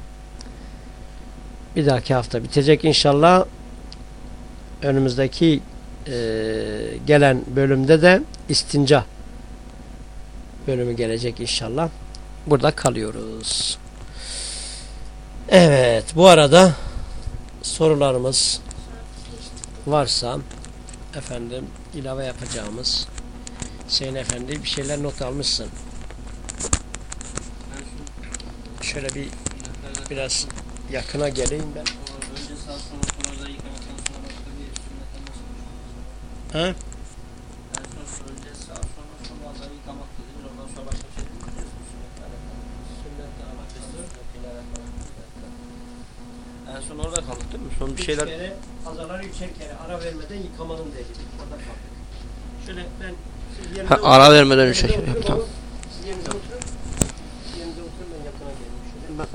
Bir dahaki hafta bitecek inşallah. Önümüzdeki e, gelen bölümde de istinca bölümü gelecek inşallah. Burada kalıyoruz. Evet. Bu arada sorularımız varsa efendim ilave yapacağımız Hüseyin Efendi bir şeyler not almışsın. Şöyle bir biraz yakına geleyim ben. Ha? En son orada kaldık değil mi? Son bir şeyler... Üç kere, azaları üçer kere ara vermeden yıkamanın delili. Orada kaldık. Şöyle ben Ha, ara vermeden üçer kere yap tamam. Siz yerinize oturun ben.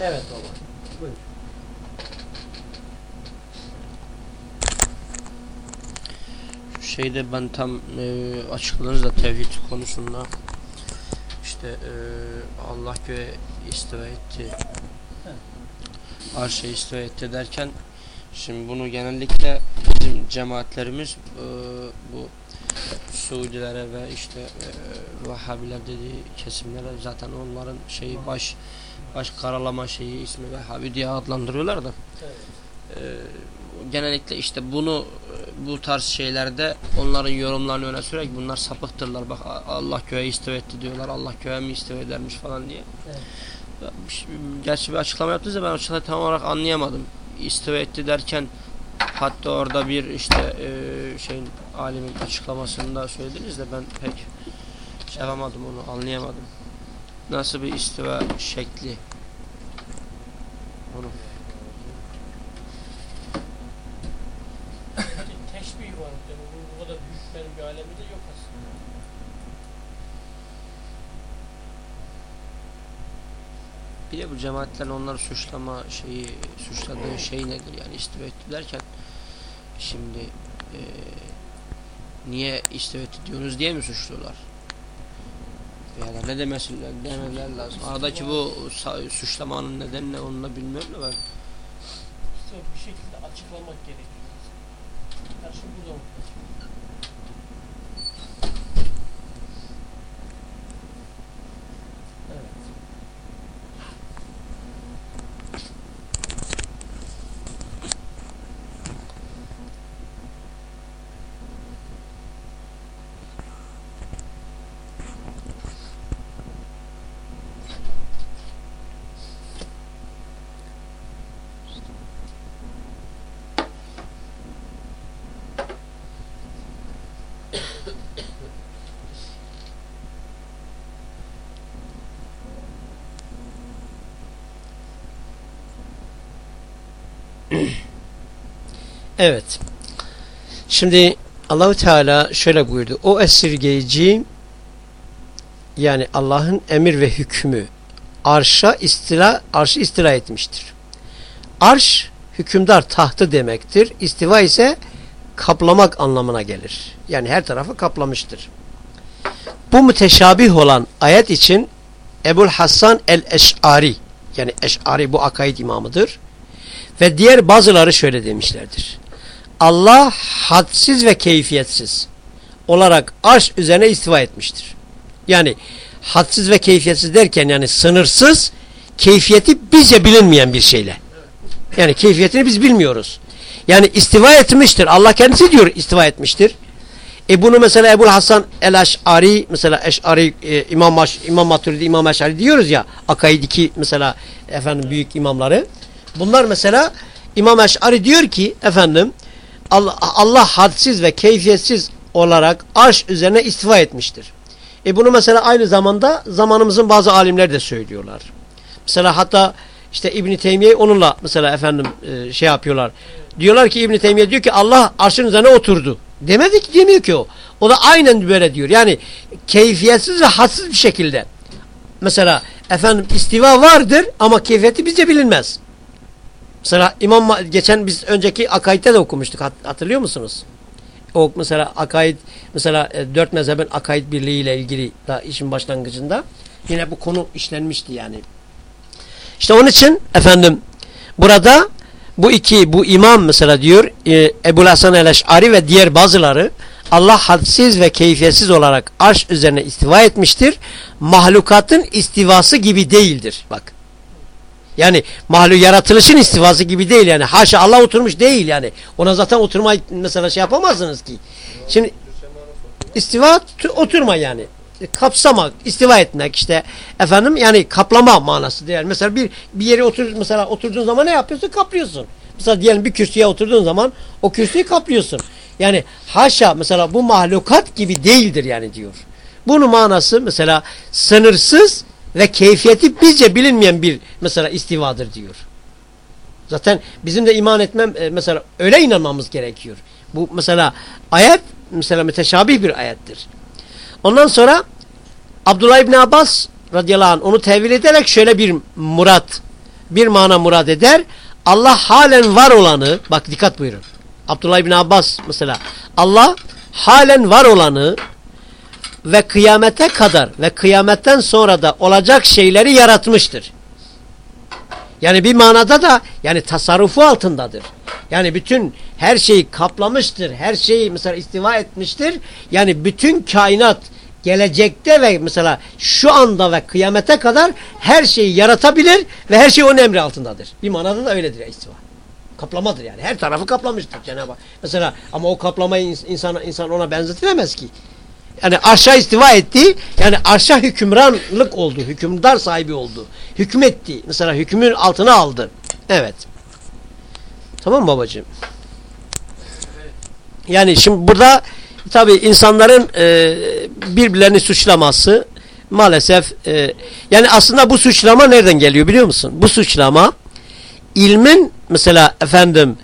Evet baba. Şeyde ben tam e, açıkladınız da tevhid konusunda işte e, Allah göğe istiva etti. Arşa istiva etti derken şimdi bunu genellikle bizim cemaatlerimiz e, bu Suudilere ve işte e, Vehhabiler dediği kesimlere zaten onların şeyi baş baş karalama şeyi ismi Vehhabi diye adlandırıyorlar da. E, genellikle işte bunu bu tarz şeylerde onların yorumlarını öne sürerek bunlar sapıktırlar. Bak Allah göğe istiva etti diyorlar. Allah göğe mi istiva edermiş falan diye. Evet. Gerçi bir açıklama yaptınız da ben açıklamayı tam olarak anlayamadım. İstiva etti derken hatta orada bir işte e, şeyin alimin açıklamasında söylediniz de ben pek şey yapamadım onu anlayamadım. Nasıl bir istiva şekli? Onu teşbih var. Yani bu, bu kadar büyük benim bir aleminde yok aslında. Bir de bu cemaatlerin onları suçlama şeyi, suçladığı şey nedir yani istiva etti derken şimdi e, niye istiva etti diyorsunuz diye mi suçluyorlar? Ya da ne demesinler, demeler lazım. Aradaki bu suçlamanın nedeni ne onu da bilmiyorum da ben. İşte bir şekilde açıklamak gerekiyor. Karşı burada ortaya çıkıyor. Evet. Evet. Şimdi Allahu Teala şöyle buyurdu. O esirgeyici yani Allah'ın emir ve hükmü arşa istila arşı istila etmiştir. Arş hükümdar tahtı demektir. İstiva ise kaplamak anlamına gelir. Yani her tarafı kaplamıştır. Bu müteşabih olan ayet için Ebul Hasan el-Eş'ari yani Eş'ari bu akaid imamıdır. Ve diğer bazıları şöyle demişlerdir. Allah hadsiz ve keyfiyetsiz olarak arş üzerine istiva etmiştir. Yani hadsiz ve keyfiyetsiz derken yani sınırsız keyfiyeti bizce bilinmeyen bir şeyle. Yani keyfiyetini biz bilmiyoruz. Yani istiva etmiştir. Allah kendisi diyor istiva etmiştir. E bunu mesela Ebu Hasan el-Eş'ari mesela Eş'ari e, İmam, Maş, İmam Maturidi İmam Eş'ari diyoruz ya akaidiki mesela efendim büyük imamları. Bunlar mesela İmam Eş'ari diyor ki efendim Allah, Allah hadsiz ve keyfiyetsiz olarak arş üzerine istiva etmiştir. E bunu mesela aynı zamanda zamanımızın bazı alimler de söylüyorlar. Mesela hatta işte İbn Teymiye onunla mesela efendim e, şey yapıyorlar. Diyorlar ki İbn Teymiye diyor ki Allah arşın üzerine oturdu. Demedi ki demiyor ki o. O da aynen böyle diyor. Yani keyfiyetsiz ve hadsiz bir şekilde. Mesela efendim istiva vardır ama keyfiyeti bizce bilinmez. Mesela İmam Ma- geçen biz önceki akaidde de okumuştuk hat- hatırlıyor musunuz? O mesela akaid mesela e, dört mezhebin akaid birliği ile ilgili da işin başlangıcında yine bu konu işlenmişti yani. İşte onun için efendim burada bu iki bu imam mesela diyor e, Ebu Hasan el-Eş'ari ve diğer bazıları Allah hadsiz ve keyfiyetsiz olarak arş üzerine istiva etmiştir. Mahlukatın istivası gibi değildir. Bak. Yani mahluk yaratılışın istivası gibi değil yani. Haşa Allah oturmuş değil yani. Ona zaten oturma mesela şey yapamazsınız ki. Şimdi istiva oturma yani. E, Kapsamak, istiva etmek işte efendim yani kaplama manası değil. Mesela bir bir yere otur mesela oturduğun zaman ne yapıyorsun? Kaplıyorsun. Mesela diyelim bir kürsüye oturduğun zaman o kürsüyü kaplıyorsun. Yani haşa mesela bu mahlukat gibi değildir yani diyor. Bunun manası mesela sınırsız ve keyfiyeti bizce bilinmeyen bir mesela istivadır diyor. Zaten bizim de iman etmem e, mesela öyle inanmamız gerekiyor. Bu mesela ayet mesela müteşabih bir ayettir. Ondan sonra Abdullah İbni Abbas radıyallahu anh onu tevil ederek şöyle bir murat bir mana murad eder. Allah halen var olanı, bak dikkat buyurun. Abdullah bin Abbas mesela Allah halen var olanı ve kıyamete kadar ve kıyametten sonra da olacak şeyleri yaratmıştır. Yani bir manada da yani tasarrufu altındadır. Yani bütün her şeyi kaplamıştır. Her şeyi mesela istiva etmiştir. Yani bütün kainat gelecekte ve mesela şu anda ve kıyamete kadar her şeyi yaratabilir ve her şey onun emri altındadır. Bir manada da öyledir istiva. Kaplamadır yani. Her tarafı kaplamıştır Cenab-ı. Mesela ama o kaplamayı insan, insan ona benzetilemez ki. Yani arşa istiva etti. Yani arşa hükümranlık oldu. Hükümdar sahibi oldu. Hükmetti. Mesela hükmün altına aldı. Evet. Tamam mı babacığım? Yani şimdi burada tabi insanların e, birbirlerini suçlaması maalesef e, yani aslında bu suçlama nereden geliyor biliyor musun? Bu suçlama ilmin mesela efendim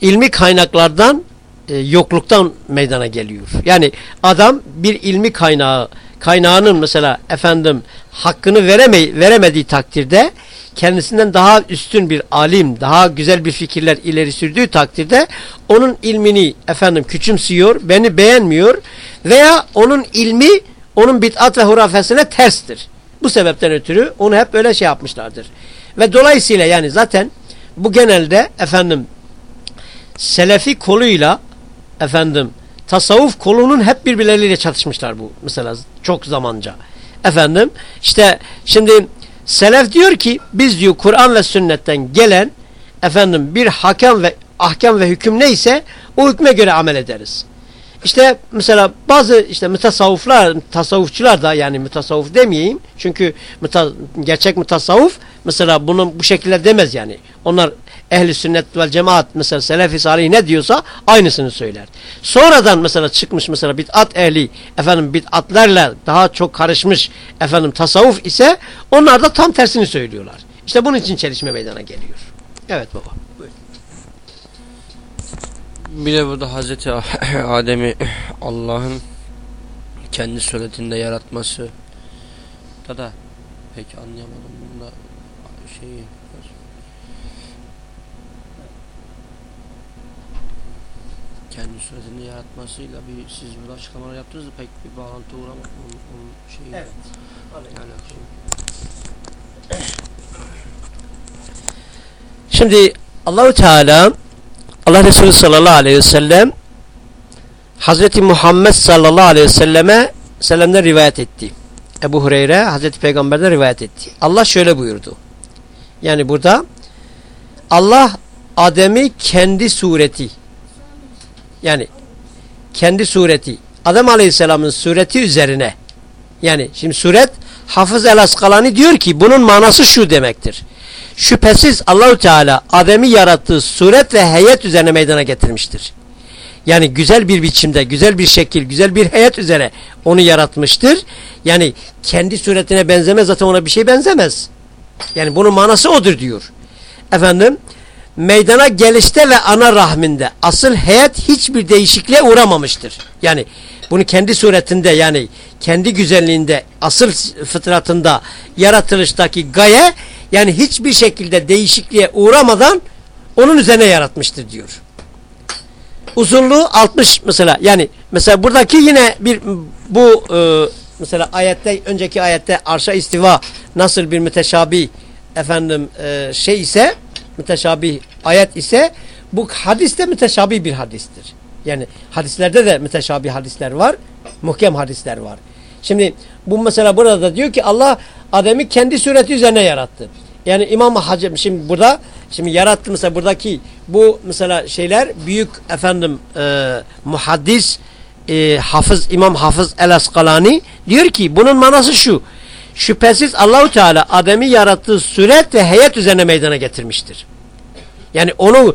ilmi kaynaklardan e, yokluktan meydana geliyor. Yani adam bir ilmi kaynağı kaynağının mesela efendim hakkını vereme, veremediği takdirde kendisinden daha üstün bir alim, daha güzel bir fikirler ileri sürdüğü takdirde onun ilmini efendim küçümsüyor, beni beğenmiyor veya onun ilmi onun bid'at ve hurafesine terstir. Bu sebepten ötürü onu hep öyle şey yapmışlardır. Ve dolayısıyla yani zaten bu genelde efendim selefi koluyla efendim tasavvuf kolunun hep birbirleriyle çatışmışlar bu mesela çok zamanca. Efendim işte şimdi selef diyor ki biz diyor Kur'an ve sünnetten gelen efendim bir hakem ve ahkam ve hüküm neyse o hükme göre amel ederiz. İşte mesela bazı işte mütasavvuflar, tasavvufçular da yani mütasavvuf demeyeyim. Çünkü müta, gerçek mütasavvuf mesela bunu bu şekilde demez yani. Onlar ehli sünnet vel cemaat mesela selefi salih ne diyorsa aynısını söyler. Sonradan mesela çıkmış mesela bid'at ehli efendim bid'atlerle daha çok karışmış efendim tasavvuf ise onlar da tam tersini söylüyorlar. İşte bunun için çelişme meydana geliyor. Evet baba. Buyurun. Bir de burada Hazreti Adem'i Allah'ın kendi suretinde yaratması da da pek anlayamadım bunda şeyi kendi suretini yaratmasıyla bir siz burada açıklamalar yaptınız da pek bir bağlantı uğramadım onun, onun şeyi. Evet. Yani, Şimdi Allahu Teala Allah Resulü sallallahu aleyhi ve sellem Hazreti Muhammed sallallahu aleyhi ve selleme sellem'den rivayet etti. Ebu Hureyre Hazreti Peygamber'den rivayet etti. Allah şöyle buyurdu. Yani burada Allah Adem'i kendi sureti yani kendi sureti Adem Aleyhisselam'ın sureti üzerine yani şimdi suret Hafız el Askalani diyor ki bunun manası şu demektir. Şüphesiz Allahu Teala Adem'i yarattığı suret ve heyet üzerine meydana getirmiştir. Yani güzel bir biçimde, güzel bir şekil, güzel bir heyet üzere onu yaratmıştır. Yani kendi suretine benzemez zaten ona bir şey benzemez. Yani bunun manası odur diyor. Efendim meydana gelişte ve ana rahminde asıl heyet hiçbir değişikliğe uğramamıştır. Yani bunu kendi suretinde yani kendi güzelliğinde asıl fıtratında yaratılıştaki gaye yani hiçbir şekilde değişikliğe uğramadan onun üzerine yaratmıştır diyor. Uzunluğu 60 mesela yani mesela buradaki yine bir bu e, mesela ayette önceki ayette arşa istiva nasıl bir müteşabi efendim e, şey ise müteşabih ayet ise bu hadis de müteşabih bir hadistir. Yani hadislerde de müteşabih hadisler var. Muhkem hadisler var. Şimdi bu mesela burada diyor ki Allah Adem'i kendi sureti üzerine yarattı. Yani İmam Hacım şimdi burada şimdi yarattı mesela buradaki bu mesela şeyler büyük efendim e, muhaddis e, hafız İmam Hafız El Askalani diyor ki bunun manası şu. Şüphesiz Allahu Teala Adem'i yarattığı suret ve heyet üzerine meydana getirmiştir. Yani onu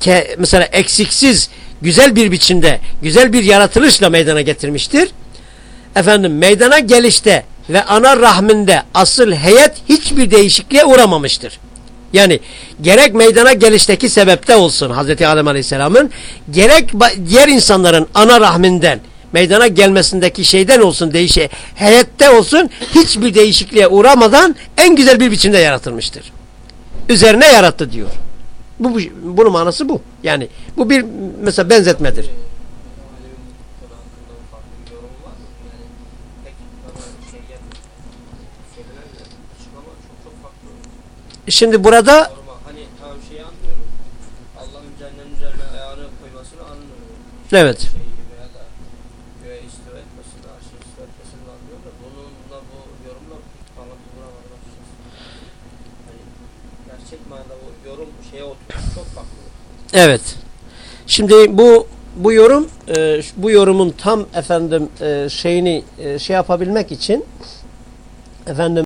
ke, mesela eksiksiz güzel bir biçimde, güzel bir yaratılışla meydana getirmiştir. Efendim meydana gelişte ve ana rahminde asıl heyet hiçbir değişikliğe uğramamıştır. Yani gerek meydana gelişteki sebepte olsun Hazreti Adem Aleyhisselam'ın gerek diğer insanların ana rahminden meydana gelmesindeki şeyden olsun değişe heyette olsun hiçbir değişikliğe uğramadan en güzel bir biçimde yaratılmıştır. üzerine yarattı diyor. Bu, bu bunun manası bu. Yani bu bir mesela benzetmedir. Alemin konu hakkında farklı bir yorum var mı? Yani pek bana şey gelmiyor. Söylenen de açıklama çok çok farklı. Şimdi burada Normal. Hani tamam şeyi anlıyorum. Allah'ın cennetin üzerine ayağını koymasını anlıyorum. Evet. Şey gibi ya da göğe istiva etmesini, arşı istiva etmesini anlıyorum da bununla bu yorumla bağlantı kuramadım açıkçası. Hani gerçek manada bu yorum şeye oturuyor. Çok farklı. Evet. Şimdi bu bu yorum e, bu yorumun tam efendim e, şeyini e, şey yapabilmek için efendim